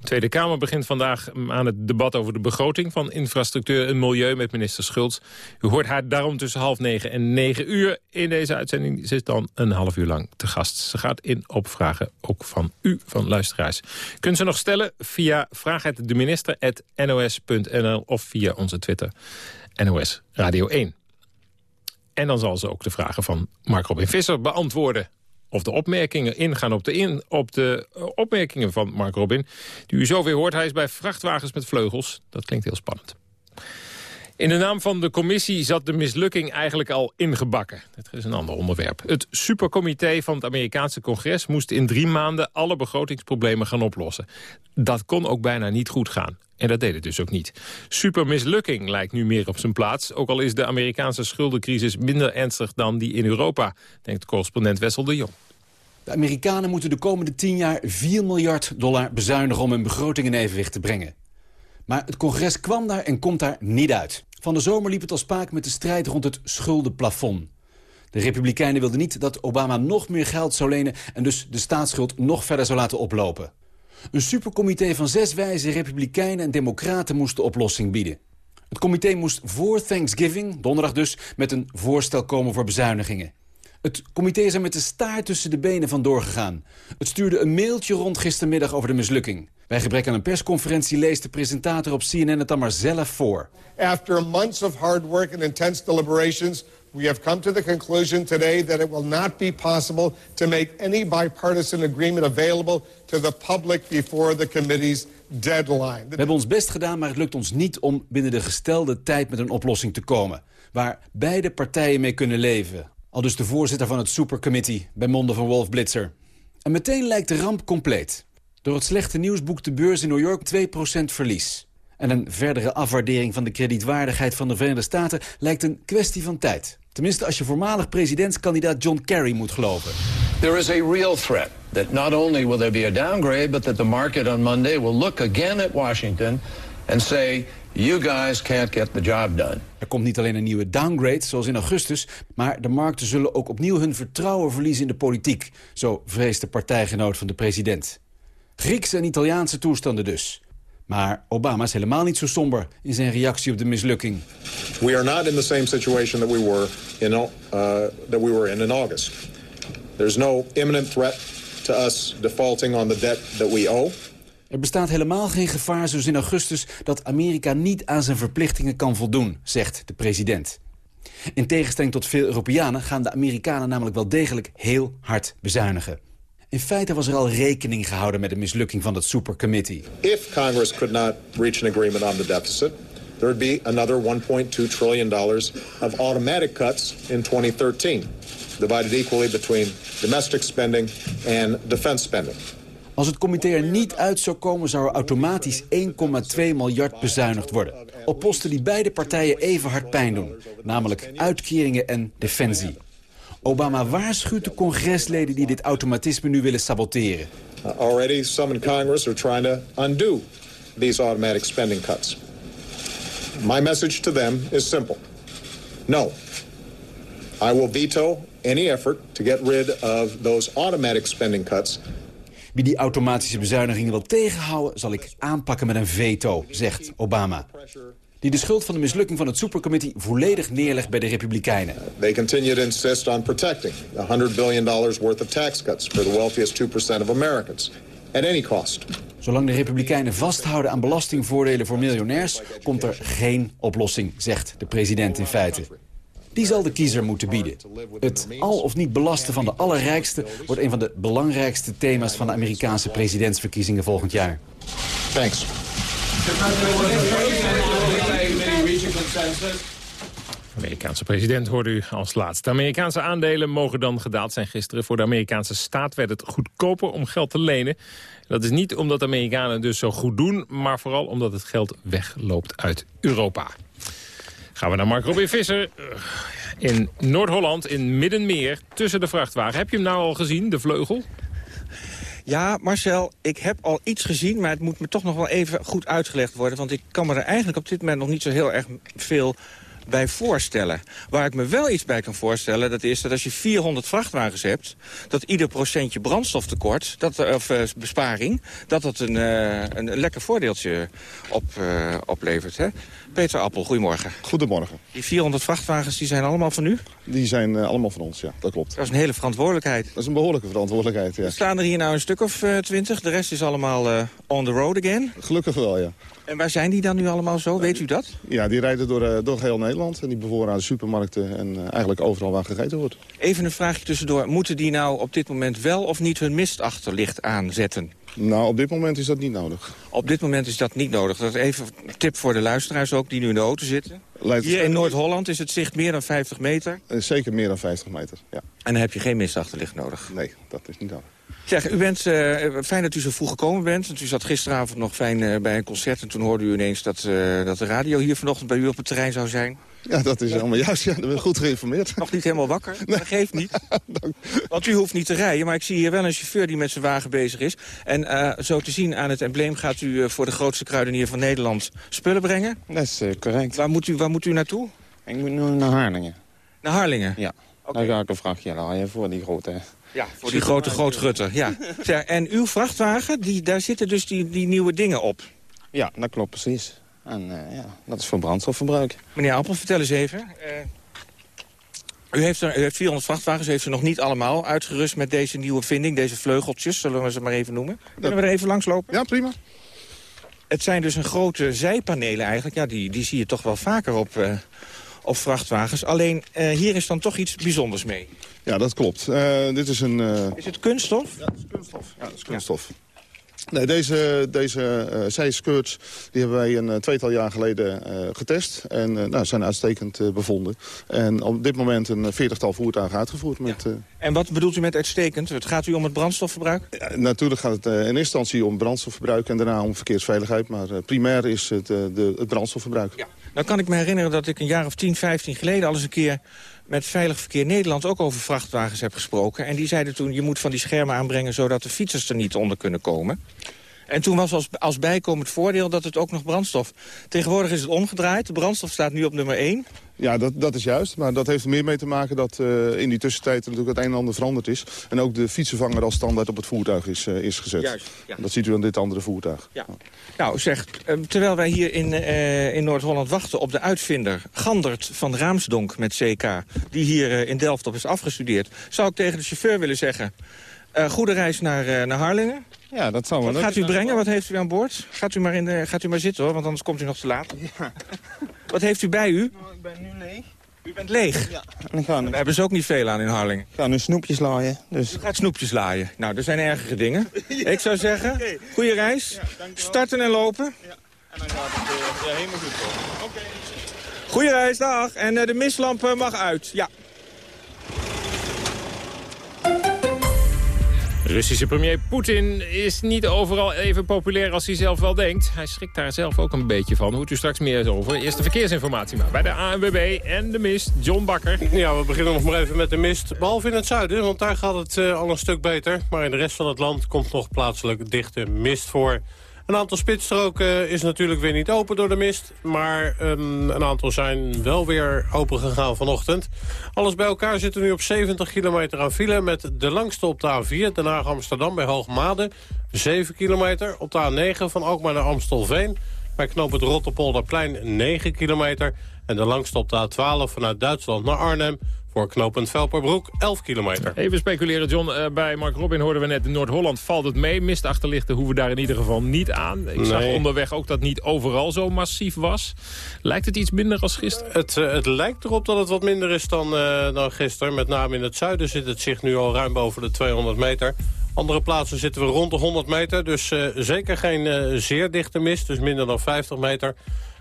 De Tweede Kamer begint vandaag aan het debat over de begroting... van infrastructuur en milieu met minister Schultz. U hoort haar daarom tussen half negen en negen uur in deze uitzending. Ze is dan een half uur lang te gast. Ze gaat in op vragen ook van u, van luisteraars. Kunt ze nog stellen via vraaghetdeminister.nos.nl of via onze Twitter NOS Radio 1. En dan zal ze ook de vragen van Mark Robin Visser beantwoorden. Of de opmerkingen ingaan op de, in, op de uh, opmerkingen van Mark Robin. Die u zo weer hoort. Hij is bij vrachtwagens met vleugels. Dat klinkt heel spannend. In de naam van de commissie zat de mislukking eigenlijk al ingebakken. Dat is een ander onderwerp. Het supercomité van het Amerikaanse congres moest in drie maanden alle begrotingsproblemen gaan oplossen. Dat kon ook bijna niet goed gaan. En dat deed het dus ook niet. Supermislukking lijkt nu meer op zijn plaats. Ook al is de Amerikaanse schuldencrisis minder ernstig dan die in Europa, denkt correspondent Wessel de Jong. De Amerikanen moeten de komende tien jaar 4 miljard dollar bezuinigen om hun begroting in evenwicht te brengen. Maar het congres kwam daar en komt daar niet uit. Van de zomer liep het al spaak met de strijd rond het schuldenplafond. De Republikeinen wilden niet dat Obama nog meer geld zou lenen... en dus de staatsschuld nog verder zou laten oplopen. Een supercomité van zes wijze Republikeinen en Democraten moest de oplossing bieden. Het comité moest voor Thanksgiving, donderdag dus, met een voorstel komen voor bezuinigingen. Het comité is er met de staart tussen de benen van doorgegaan. Het stuurde een mailtje rond gistermiddag over de mislukking. Bij gebrek aan een persconferentie leest de presentator op CNN het dan maar zelf voor. After months of hard work and intense deliberations... we have come to the conclusion today that it will not be possible to make any bipartisan agreement available to the public before the committee's deadline. We hebben ons best gedaan, maar het lukt ons niet om binnen de gestelde tijd met een oplossing te komen. Waar beide partijen mee kunnen leven. Al dus de voorzitter van het Supercommittee bij monden van Wolf Blitzer. En meteen lijkt de ramp compleet. Door het slechte nieuws boekt de beurs in New York 2% verlies. En een verdere afwaardering van de kredietwaardigheid van de Verenigde Staten lijkt een kwestie van tijd. Tenminste als je voormalig presidentskandidaat John Kerry moet geloven. There is a real threat that not only will there be a downgrade... but that the market on Monday will look again at Washington and say... You guys can't get the job done. Er komt niet alleen een nieuwe downgrade, zoals in augustus... maar de markten zullen ook opnieuw hun vertrouwen verliezen in de politiek. Zo vreest de partijgenoot van de president. Griekse en Italiaanse toestanden dus. Maar Obama is helemaal niet zo somber in zijn reactie op de mislukking. We are not in the same situation that we were in, uh, that we were in in August. There's no imminent threat to us defaulting on the debt that we owe. Er bestaat helemaal geen gevaar zoals in augustus dat Amerika niet aan zijn verplichtingen kan voldoen, zegt de president. In tegenstelling tot veel Europeanen gaan de Amerikanen namelijk wel degelijk heel hard bezuinigen. In feite was er al rekening gehouden met de mislukking van het supercommittee. If Congress could not reach an agreement on the deficit, there would be another 1.2 trillion dollars of automatic cuts in 2013, divided equally between domestic spending and defense spending. Als het comité er niet uit zou komen, zou er automatisch 1,2 miljard bezuinigd worden. Op posten die beide partijen even hard pijn doen. Namelijk uitkeringen en defensie. Obama waarschuwt de congresleden die dit automatisme nu willen saboteren. Uh, already some in Congress are trying to undo these automatic spending cuts. My message to them is simple. No, I will veto any effort to get rid of those automatic spending cuts Wie die automatische bezuinigingen wil tegenhouden... zal ik aanpakken met een veto, zegt Obama. Die de schuld van de mislukking van het Supercommittee volledig neerlegt bij de Republikeinen. They continue to insist on protecting the $100 billion worth of tax cuts for the wealthiest 2% of Americans at any cost. Zolang de Republikeinen vasthouden aan belastingvoordelen voor miljonairs... komt er geen oplossing, zegt de president in feite. Die zal de kiezer moeten bieden. Het al of niet belasten van de allerrijkste... wordt een van de belangrijkste thema's van de Amerikaanse presidentsverkiezingen volgend jaar. Thanks. Amerikaanse president hoorde u als laatste. De Amerikaanse aandelen mogen dan gedaald zijn gisteren. Voor de Amerikaanse staat werd het goedkoper om geld te lenen. Dat is niet omdat de Amerikanen dus zo goed doen... maar vooral omdat het geld wegloopt uit Europa. Gaan we naar Mark Robin Visser in Noord-Holland, in Middenmeer, tussen de vrachtwagen. Heb je hem nou al gezien, de vleugel? Ja, Marcel, ik heb al iets gezien, maar het moet me toch nog wel even goed uitgelegd worden. Want ik kan me er eigenlijk op dit moment nog niet zo heel erg veel bij voorstellen. Waar ik me wel iets bij kan voorstellen, dat is dat als je 400 vrachtwagens hebt... dat ieder procentje brandstoftekort, dat, of uh, besparing... dat dat een, uh, een, een, lekker voordeeltje op, oplevert. Hè? Peter Appel, goedemorgen. Goedemorgen. Die 400 vrachtwagens die zijn allemaal van u? Die zijn allemaal van ons, ja, dat klopt. Dat is een hele verantwoordelijkheid. Dat is een behoorlijke verantwoordelijkheid, ja. Er staan er hier nou een stuk of twintig, de rest is allemaal on the road again? Gelukkig wel, ja. En waar zijn die dan nu allemaal zo? Weet u dat? Ja, die rijden door, door heel Nederland. En die bevoren aan de supermarkten en uh, eigenlijk overal waar gegeten wordt. Even een vraagje tussendoor. Moeten die nou op dit moment wel of niet hun mistachterlicht aanzetten? Nou, op dit moment is dat niet nodig. Op dit moment is dat niet nodig. Dat is even een tip voor de luisteraars ook die nu in de auto zitten. Leidt Hier in Noord-Holland is het zicht meer dan 50 meter. Zeker meer dan 50 meter, ja. En dan heb je geen mistachterlicht nodig? Nee, dat is niet nodig. Zeg, u bent, uh, fijn dat u zo vroeg gekomen bent. Want u zat gisteravond nog fijn uh, bij een concert... en toen hoorde u ineens dat, uh, dat de radio hier vanochtend bij u op het terrein zou zijn. Ja, dat is helemaal juist. Ja, ben goed geïnformeerd. Nog niet helemaal wakker? Nee. Dat geeft niet. Want u hoeft niet te rijden, maar ik zie hier wel een chauffeur die met zijn wagen bezig is. En uh, zo te zien aan het embleem gaat u uh, voor de grootste kruidenier van Nederland spullen brengen? Dat is uh, correct. Waar moet, u, waar moet u naartoe? Ik moet nu naar Harlingen. Naar Harlingen? Ja. Okay. Dan ga ik een vrachtje laaien voor die grote... Ja, voor die grote grootgutter, ja. En uw vrachtwagen, die, daar zitten dus die, die nieuwe dingen op? Ja, dat klopt precies. En uh, ja, dat is voor brandstofverbruik. Meneer Appel, vertel eens even. Uh, u, heeft er, u heeft 400 vrachtwagens, u heeft ze nog niet allemaal uitgerust met deze nieuwe vinding, deze vleugeltjes, zullen we ze maar even noemen. Kunnen we er even langslopen? Ja, prima. Het zijn dus een grote zijpanelen eigenlijk. Ja, die, die zie je toch wel vaker op, uh, op vrachtwagens. Alleen uh, hier is dan toch iets bijzonders mee. Ja, dat klopt. Uh, dit is een... Is het kunststof? Ja, het is kunststof. Ja, het is kunststof. Ja. Nee, deze, deze uh, zijskirts die hebben wij een uh, tweetal jaar geleden uh, getest. En uh, nou, zijn uitstekend bevonden. En op dit moment een veertigtal voertuigen uitgevoerd. Met, ja. En wat bedoelt u met uitstekend? Het gaat u om het brandstofverbruik? Ja, natuurlijk gaat het in eerste instantie om brandstofverbruik en daarna om verkeersveiligheid. Maar primair is het, de, het brandstofverbruik. Ja. Nou kan ik me herinneren dat ik een jaar of 10, 15 geleden al eens een keer met Veilig Verkeer Nederland ook over vrachtwagens heb gesproken. En die zeiden toen, je moet van die schermen aanbrengen... zodat de fietsers er niet onder kunnen komen. En toen was als, als bijkomend voordeel dat het ook nog brandstof... Tegenwoordig is het omgedraaid. De brandstof staat nu op nummer 1. Ja, dat, dat is juist. Maar dat heeft er meer mee te maken dat uh, in die tussentijd natuurlijk het een en ander veranderd is. En ook de fietsenvanger als standaard op het voertuig is, uh, is gezet. Juist, ja. Dat ziet u aan dit andere voertuig. Ja. Nou zeg, uh, terwijl wij hier in, in Noord-Holland wachten op de uitvinder... Gandert van Raamsdonk met CK, die hier in Delft op is afgestudeerd... zou ik tegen de chauffeur willen zeggen... goede reis naar, naar Harlingen. Ja, dat zal wel. Wat gaat u brengen? Wat heeft u aan boord? Gaat u maar, in de, gaat u maar zitten hoor, want anders komt u nog te laat. Ja. Wat heeft u bij u? Nou, ik ben nu leeg. U bent leeg? Ja. En ik ga nu... Daar hebben ze ook niet veel aan in Harlingen. Ik ga nu snoepjes laaien. Dus... U gaat snoepjes laaien. Nou, er zijn ergere dingen. ja. Ik zou zeggen, okay. goede reis. Ja, Starten en lopen. Ja. En dan gaat het uh, ja, helemaal goed komen. Oké. Okay. Goeie reis, dag. En uh, de mistlamp uh, mag uit. Ja. Russische premier Poetin is niet overal even populair als hij zelf wel denkt. Hij schrikt daar zelf ook een beetje van. Hoort u straks meer over. Eerst de verkeersinformatie maar bij de ANWB en de mist. John Bakker. Ja, we beginnen nog maar even met de mist. Behalve in het zuiden, want daar gaat het uh, al een stuk beter. Maar in de rest van het land komt nog plaatselijk dichte mist voor. Een aantal spitsstroken is natuurlijk weer niet open door de mist. Maar um, een aantal zijn wel weer open gegaan vanochtend. Alles bij elkaar zitten nu op 70 kilometer aan file... met de langste op de A4, Den Haag Amsterdam bij Hoogmade. 7 kilometer. Op de A9 van Alkmaar naar Amstelveen. Bij knoop het Rotterpolderplein 9 kilometer. En de langste op de A12 vanuit Duitsland naar Arnhem voor knooppunt Velperbroek, 11 kilometer. Even speculeren, John. Uh, bij Mark Robin hoorden we net, in Noord-Holland valt het mee. Mistachterlichten hoeven daar in ieder geval niet aan. Ik zag onderweg ook dat niet overal zo massief was. Lijkt het iets minder als gisteren? Het, uh, het lijkt erop dat het wat minder is dan, uh, dan gisteren. Met name in het zuiden zit het zich nu al ruim boven de 200 meter. Andere plaatsen zitten we rond de 100 meter. Dus zeker geen zeer dichte mist, dus minder dan 50 meter.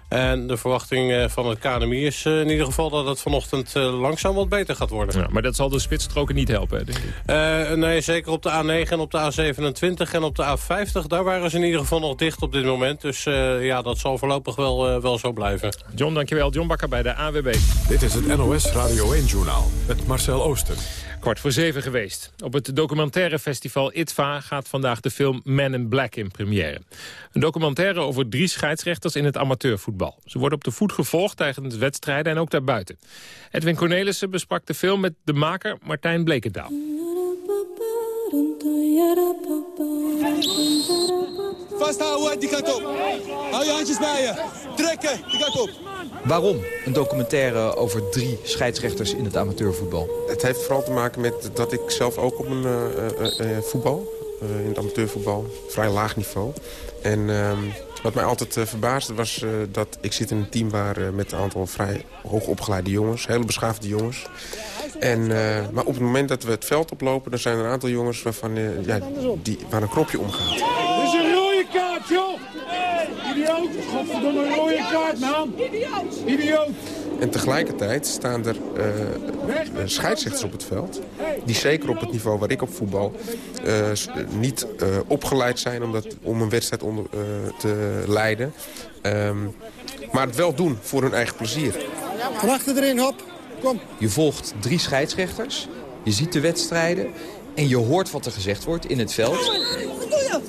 En de verwachting eh, van het KNMI is eh, in ieder geval dat het vanochtend eh, langzaam wat beter gaat worden. Ja, maar dat zal de spitsstroken niet helpen, denk ik. nee, zeker op de A9 en op de A27 en op de A50. Daar waren ze in ieder geval nog dicht op dit moment. Dus ja, dat zal voorlopig wel, wel zo blijven. John, dankjewel. John Bakker bij de AWB. Dit is het NOS Radio 1-journaal met Marcel Oosten. Kwart voor zeven geweest. Op het documentaire festival ITVA gaat vandaag de film Men in Black in première. Een documentaire over drie scheidsrechters in het amateurvoetbal. Ze worden op de voet gevolgd tijdens wedstrijden en ook daarbuiten. Edwin Cornelissen besprak de film met de maker Martijn Blekendaal. Vasthouden, die kant op. Hou je handjes bij je. Trekken, die kant op. Waarom een documentaire over drie scheidsrechters in het amateurvoetbal? Het heeft vooral te maken met dat ik zelf ook op een uh, uh, voetbal, in het amateurvoetbal, vrij laag niveau. En ehm, wat mij altijd verbaasde was dat ik zit in een team waar met een aantal vrij hoogopgeleide jongens, hele beschaafde jongens. En, maar op het moment dat we het veld oplopen, dan zijn er een aantal jongens waarvan, die, waar een knopje omgaat. Dit is een rode kaart, joh! Idioot! Godverdomme, een rode kaart, man! Idioot! Idioot! En tegelijkertijd staan er uh, scheidsrechters op het veld... die zeker op het niveau waar ik op voetbal... Uh, niet opgeleid zijn om, dat, om een wedstrijd onder, te leiden. Um, maar het wel doen voor hun eigen plezier. Van achter erin, hop. Kom. Je volgt drie scheidsrechters. Je ziet de wedstrijden. En je hoort wat er gezegd wordt in het veld. Wat doe je?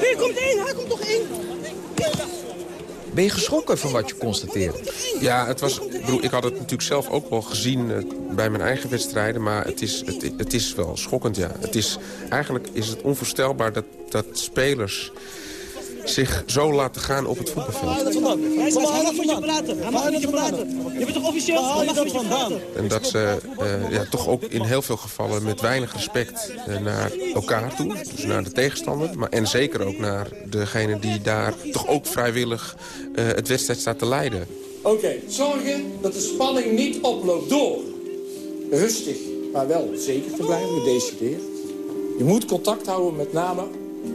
Hier komt één, hij komt toch één. Ben je geschrokken van wat je constateerde? Ja, het was, broer, ik had het natuurlijk zelf ook wel gezien uh, bij mijn eigen wedstrijden. Maar het is, het, het is wel schokkend, ja. Het is, eigenlijk is het onvoorstelbaar dat, dat spelers zich zo laten gaan op het voetbalveld. Je praten? Waar met je praten? Je bent toch officieel? Waar haal je dat vandaan? En dat ze uh, ja, toch ook in heel veel gevallen met weinig respect uh, naar elkaar toe. Dus naar de tegenstander. Maar, en zeker ook naar degene die daar toch ook vrijwillig uh, het wedstrijd staat te leiden. Oké, okay, zorgen dat de spanning niet oploopt door rustig, maar wel zeker te blijven, gedecideerd. Je moet contact houden met name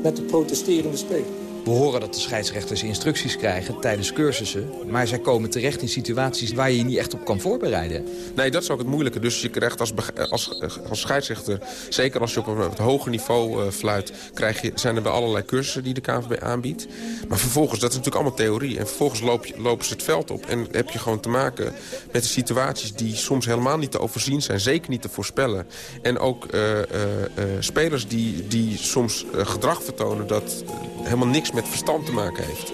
met de protesterende speler. We horen dat de scheidsrechters instructies krijgen tijdens cursussen. Maar zij komen terecht in situaties waar je je niet echt op kan voorbereiden. Nee, dat is ook het moeilijke. Dus je krijgt als, als, als scheidsrechter, zeker als je op een hoger niveau uh, fluit... Krijg je, zijn er wel allerlei cursussen die de KNVB aanbiedt. Maar vervolgens, dat is natuurlijk allemaal theorie. En vervolgens loop je, lopen ze het veld op. En heb je gewoon te maken met situaties die soms helemaal niet te overzien zijn. Zeker niet te voorspellen. En ook uh, spelers die, die soms gedrag vertonen dat helemaal niks met verstand te maken heeft.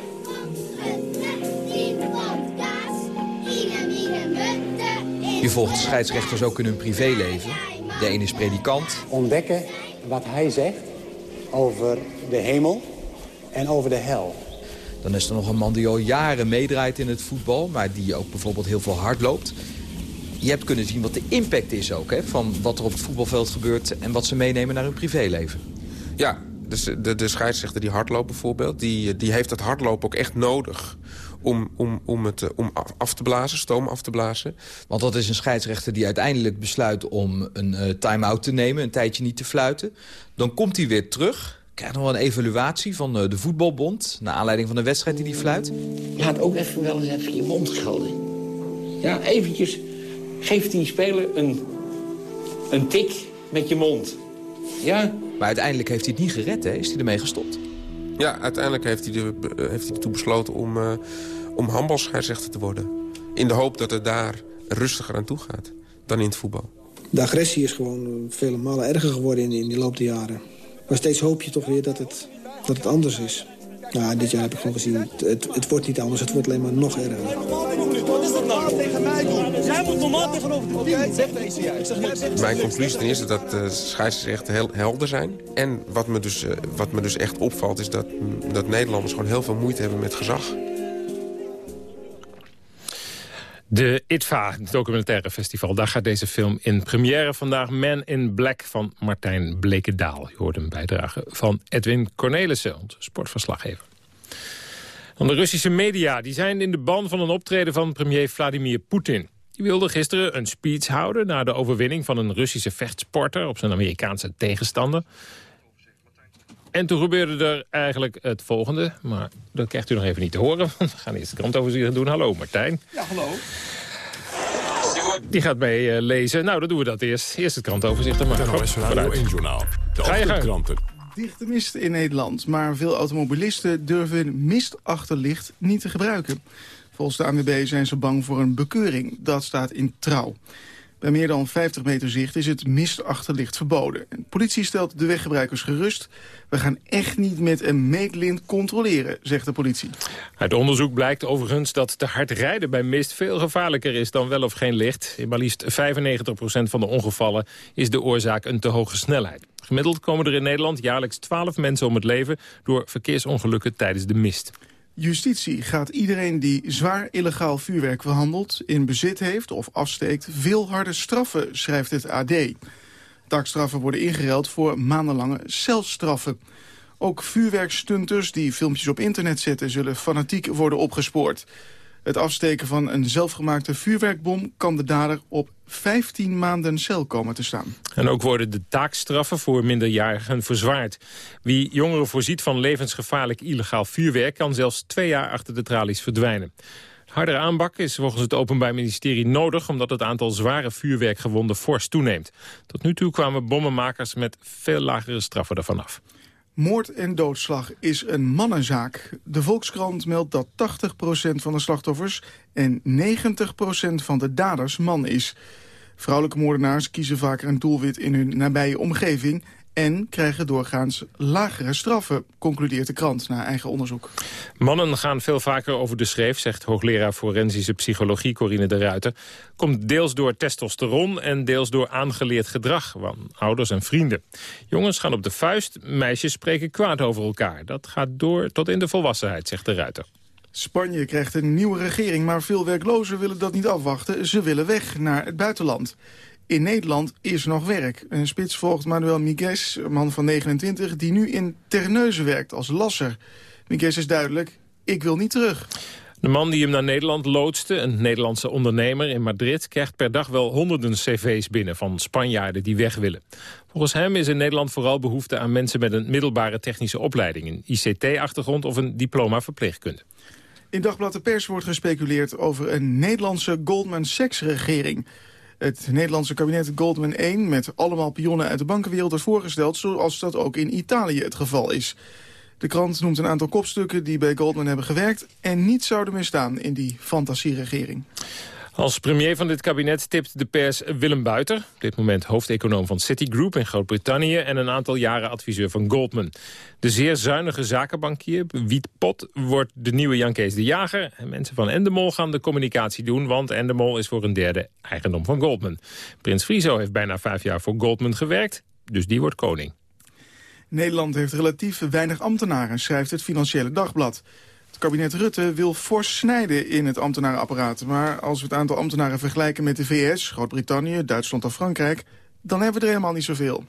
Je volgt de scheidsrechters ook in hun privéleven. De ene is predikant. Ontdekken wat hij zegt over de hemel en over de hel. Dan is er nog een man die al jaren meedraait in het voetbal... maar die ook bijvoorbeeld heel veel hard loopt. Je hebt kunnen zien wat de impact is ook, hè, van wat er op het voetbalveld gebeurt... en wat ze meenemen naar hun privéleven. Ja, dus de, de scheidsrechter die hardloopt bijvoorbeeld... die, die heeft het hardlopen ook echt nodig om, om, om het eh, om af te blazen, stoom af te blazen. Want dat is een scheidsrechter die uiteindelijk besluit om een uh, time-out te nemen... een tijdje niet te fluiten. Dan komt hij weer terug, krijgt nog wel een evaluatie van uh, de voetbalbond... naar aanleiding van de wedstrijd die hij fluit. Had ook even wel eens even je mond gescholden. Ja, eventjes geeft die speler een, een tik met je mond. Ja, maar uiteindelijk heeft hij het niet gered, hè? Is hij ermee gestopt? Ja, uiteindelijk heeft hij, de, heeft hij ertoe besloten om, uh, om handbalscheidsrechter te worden. In de hoop dat het daar rustiger aan toe gaat dan in het voetbal. De agressie is gewoon eh, vele malen erger geworden in, in de loop der jaren. Maar steeds hoop je toch weer dat het, dat het anders is. Nou, dit jaar heb ik gewoon gezien, het, het, het wordt niet anders, het wordt alleen maar nog erger. Wat is dat nou? tegen mij doen. Jij moet normaal tegenover de team. Zeg deze juist. Mijn conclusie ten eerste dat scheidsrechters echt heel helder zijn. En wat me dus, uh, wat me dus echt opvalt is dat, dat Nederlanders gewoon heel veel moeite hebben met gezag. De ITVA, het documentaire festival. Daar gaat deze film in première vandaag. Man in Black van Martijn Blekendaal. Je hoort een bijdrage van Edwin Cornelissen, onze sportverslaggever. Dan de Russische media die zijn in de ban van een optreden van premier Vladimir Poetin. Die wilde gisteren een speech houden na de overwinning van een Russische vechtsporter op zijn Amerikaanse tegenstander. En toen gebeurde er eigenlijk het volgende. Maar dat krijgt u nog even niet te horen. Want we gaan eerst de krantoverzicht doen. Hallo Martijn. Ja, hallo. Die gaat mee uh, lezen. Nou, dan doen we dat eerst. Eerst het krantoverzicht. Dan maar. NOS Radio 1 Journaal. De ochtendkranten. Dichte mist in Nederland, maar veel automobilisten durven mistachterlicht niet te gebruiken. Volgens de ANWB zijn ze bang voor een bekeuring. Dat staat in trouw. Bij meer dan 50 meter zicht is het mistachterlicht verboden. De politie stelt de weggebruikers gerust. We gaan echt niet met een meetlint controleren, zegt de politie. Uit onderzoek blijkt overigens dat te hard rijden bij mist veel gevaarlijker is dan wel of geen licht. In maar liefst 95% van de ongevallen is de oorzaak een te hoge snelheid. Gemiddeld komen er in Nederland jaarlijks 12 mensen om het leven door verkeersongelukken tijdens de mist. Justitie gaat iedereen die zwaar illegaal vuurwerk verhandelt... in bezit heeft of afsteekt veel harde straffen, schrijft het AD. Dakstraffen worden ingeruild voor maandenlange celstraffen. Ook vuurwerkstunters die filmpjes op internet zetten... zullen fanatiek worden opgespoord. Het afsteken van een zelfgemaakte vuurwerkbom kan de dader op 15 maanden cel komen te staan. En ook worden de taakstraffen voor minderjarigen verzwaard. Wie jongeren voorziet van levensgevaarlijk illegaal vuurwerk... kan zelfs twee jaar achter de tralies verdwijnen. Harder aanbak is volgens het Openbaar Ministerie nodig... omdat het aantal zware vuurwerkgewonden fors toeneemt. Tot nu toe kwamen bommenmakers met veel lagere straffen ervan af. Moord en doodslag is een mannenzaak. De Volkskrant meldt dat 80% van de slachtoffers en 90% van de daders man is. Vrouwelijke moordenaars kiezen vaker een doelwit in hun nabije omgeving en krijgen doorgaans lagere straffen, concludeert de krant na eigen onderzoek. Mannen gaan veel vaker over de schreef, zegt hoogleraar forensische psychologie Corine de Ruiter. Komt deels door testosteron en deels door aangeleerd gedrag van ouders en vrienden. Jongens gaan op de vuist, meisjes spreken kwaad over elkaar. Dat gaat door tot in de volwassenheid, zegt de Ruiter. Spanje krijgt een nieuwe regering, maar veel werklozen willen dat niet afwachten. Ze willen weg naar het buitenland. In Nederland is nog werk. Een spits volgt Manuel Migues, een man van 29... die nu in Terneuzen werkt als lasser. Migues is duidelijk, ik wil niet terug. De man die hem naar Nederland loodste, een Nederlandse ondernemer in Madrid... krijgt per dag wel honderden cv's binnen van Spanjaarden die weg willen. Volgens hem is in Nederland vooral behoefte aan mensen... met een middelbare technische opleiding, een ICT-achtergrond... of een diploma verpleegkunde. In Dagblad de Pers wordt gespeculeerd over een Nederlandse Goldman Sachs-regering... Het Nederlandse kabinet Goldman 1 met allemaal pionnen uit de bankenwereld wordt voorgesteld... zoals dat ook in Italië het geval is. De krant noemt een aantal kopstukken die bij Goldman hebben gewerkt... en niet zouden meer staan in die fantasieregering. Als premier van dit kabinet tipt de pers Willem Buiter... op dit moment hoofdeconoom van Citigroup in Groot-Brittannië... en een aantal jaren adviseur van Goldman. De zeer zuinige zakenbankier Wiet Pot wordt de nieuwe Jan Kees de Jager... en mensen van Endemol gaan de communicatie doen... want Endemol is voor een derde eigendom van Goldman. Prins Friso heeft bijna vijf jaar voor Goldman gewerkt, dus die wordt koning. Nederland heeft relatief weinig ambtenaren, schrijft het Financiële Dagblad. Het kabinet Rutte wil fors snijden in het ambtenarenapparaat. Maar als we het aantal ambtenaren vergelijken met de VS, Groot-Brittannië, Duitsland of Frankrijk... dan hebben we er helemaal niet zoveel.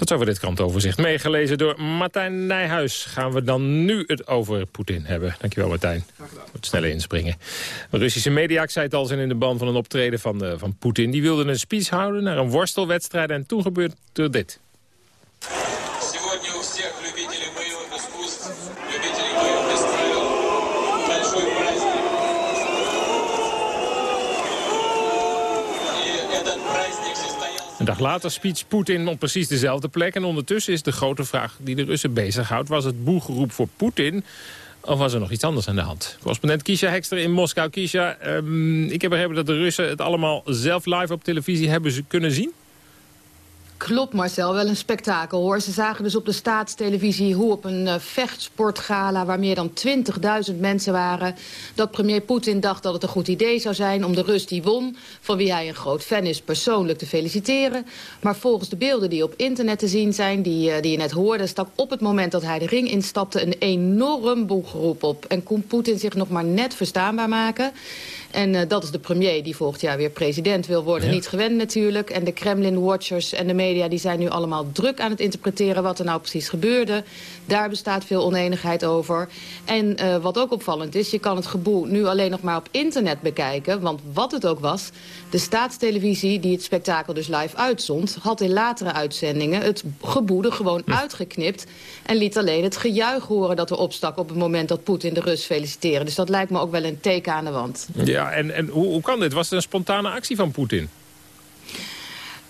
Tot over dit krantoverzicht meegelezen door Martijn Nijhuis. Gaan we dan nu het over Poetin hebben. Dankjewel Martijn. Graag gedaan. Moet sneller inspringen. De Russische media, ik zei het al, zijn in de ban van een optreden van, uh, van Poetin. Die wilde een speech houden naar een worstelwedstrijd en toen gebeurde dit. Een dag later speech Poetin op precies dezelfde plek. En ondertussen is de grote vraag die de Russen bezighoudt... was het boegeroep voor Poetin of was er nog iets anders aan de hand? Correspondent Kisha Hekster in Moskou. Kisha, um, ik heb begrepen dat de Russen het allemaal zelf live op televisie hebben kunnen zien? Klopt Marcel, wel een spektakel hoor. Ze zagen dus op de staatstelevisie hoe op een uh, vechtsportgala... waar meer dan 20.000 mensen waren... dat premier Poetin dacht dat het een goed idee zou zijn... om de Rus die won, van wie hij een groot fan is... persoonlijk te feliciteren. Maar volgens de beelden die op internet te zien zijn... die, uh, die je net hoorde, stak op het moment dat hij de ring instapte... een enorm boegeroep op. En kon Poetin zich nog maar net verstaanbaar maken... En uh, dat is de premier die volgend jaar weer president wil worden. Ja. Niet gewend natuurlijk. En de Kremlin-watchers en de media die zijn nu allemaal druk aan het interpreteren... wat er nou precies gebeurde. Daar bestaat veel oneenigheid over. En uh, wat ook opvallend is, je kan het geboel nu alleen nog maar op internet bekijken. Want wat het ook was, de staatstelevisie die het spektakel dus live uitzond... had in latere uitzendingen het geboede gewoon ja. uitgeknipt... en liet alleen het gejuich horen dat er opstak op het moment dat Poetin de Rus feliciteren. Dus dat lijkt me ook wel een teken aan de wand. Ja, en, en hoe, hoe kan dit? Was het een spontane actie van Poetin?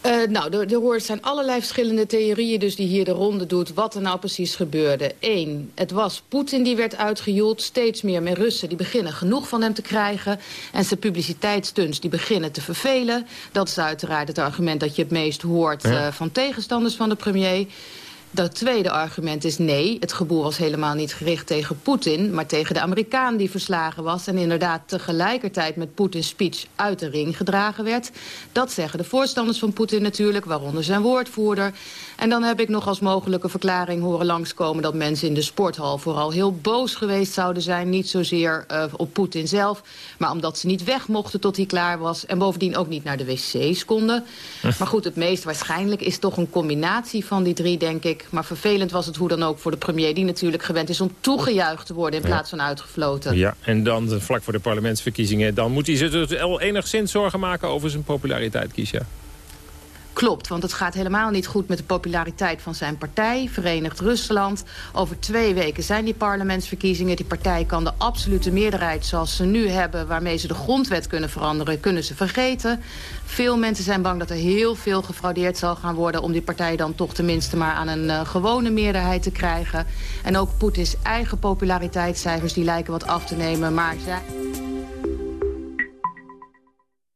Uh, nou, er, er zijn allerlei verschillende theorieën dus die hier de ronde doet... wat er nou precies gebeurde. Eén, het was Poetin die werd uitgejoeld. Steeds meer met Russen die beginnen genoeg van hem te krijgen. En zijn publiciteitsstunts die beginnen te vervelen. Dat is uiteraard het argument dat je het meest hoort ja. uh, van tegenstanders van de premier... Dat tweede argument is nee, het geboer was helemaal niet gericht tegen Poetin... maar tegen de Amerikaan die verslagen was... en inderdaad tegelijkertijd met Poetins speech uit de ring gedragen werd. Dat zeggen de voorstanders van Poetin natuurlijk, waaronder zijn woordvoerder. En dan heb ik nog als mogelijke verklaring horen langskomen... dat mensen in de sporthal vooral heel boos geweest zouden zijn. Niet zozeer uh, op Poetin zelf, maar omdat ze niet weg mochten tot hij klaar was... en bovendien ook niet naar de wc's konden. Maar goed, het meest waarschijnlijk is toch een combinatie van die drie, denk ik... Maar vervelend was het hoe dan ook voor de premier... die natuurlijk gewend is om toegejuicht te worden in plaats van uitgefloten. Ja, en dan vlak voor de parlementsverkiezingen... dan moet hij zich dus enigszins zorgen maken over zijn populariteit, Kiesja. Klopt, want het gaat helemaal niet goed met de populariteit van zijn partij, Verenigd Rusland. Over twee weken zijn die parlementsverkiezingen. Die partij kan de absolute meerderheid zoals ze nu hebben... waarmee ze de grondwet kunnen veranderen, kunnen ze vergeten. Veel mensen zijn bang dat er heel veel gefraudeerd zal gaan worden... om die partij dan toch tenminste maar aan een uh, gewone meerderheid te krijgen. En ook Poetins eigen populariteitscijfers die lijken wat af te nemen, maar zij...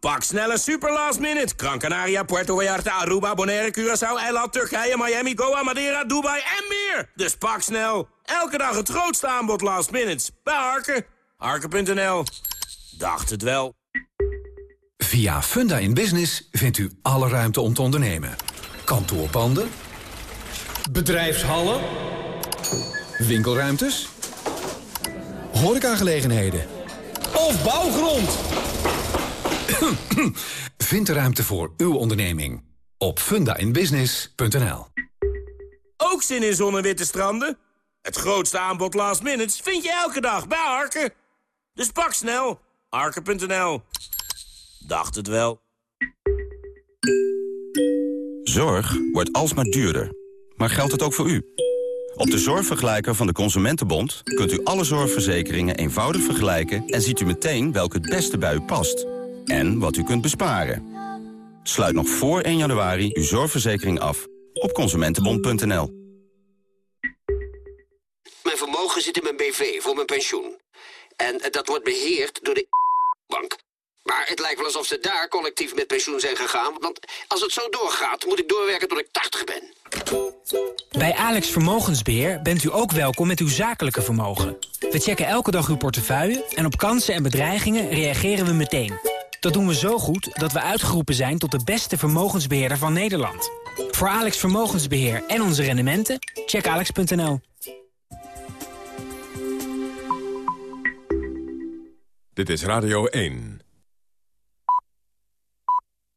Pak snelle super last minute. Gran Canaria, Puerto Vallarta, Aruba, Bonaire, Curaçao, Eiland, Turkije, Miami, Goa, Madeira, Dubai en meer. Dus pak snel. Elke dag het grootste aanbod last minutes. Bij Harken. Harken.nl. Dacht het wel. Via Funda in Business vindt u alle ruimte om te ondernemen. Kantoorpanden. Bedrijfshallen. Winkelruimtes. Horecagelegenheden. Of bouwgrond. Vind de ruimte voor uw onderneming op fundainbusiness.nl. Ook zin in zonnewitte stranden? Het grootste aanbod last minutes vind je elke dag bij Harken. Dus pak snel, harken.nl. Dacht het wel. Zorg wordt alsmaar duurder. Maar geldt het ook voor u? Op de zorgvergelijker van de Consumentenbond kunt u alle zorgverzekeringen eenvoudig vergelijken... en ziet u meteen welke het beste bij u past en wat u kunt besparen. Sluit nog voor 1 januari uw zorgverzekering af op consumentenbond.nl. Mijn vermogen zit in mijn BV voor mijn pensioen. En dat wordt beheerd door de bank. Maar het lijkt wel alsof ze daar collectief met pensioen zijn gegaan. Want als het zo doorgaat, moet ik doorwerken tot ik 80 ben. Bij Alex Vermogensbeheer bent u ook welkom met uw zakelijke vermogen. We checken elke dag uw portefeuille en op kansen en bedreigingen reageren we meteen. Dat doen we zo goed dat we uitgeroepen zijn tot de beste vermogensbeheerder van Nederland. Voor Alex Vermogensbeheer en onze rendementen, check alex.nl. Dit is Radio 1.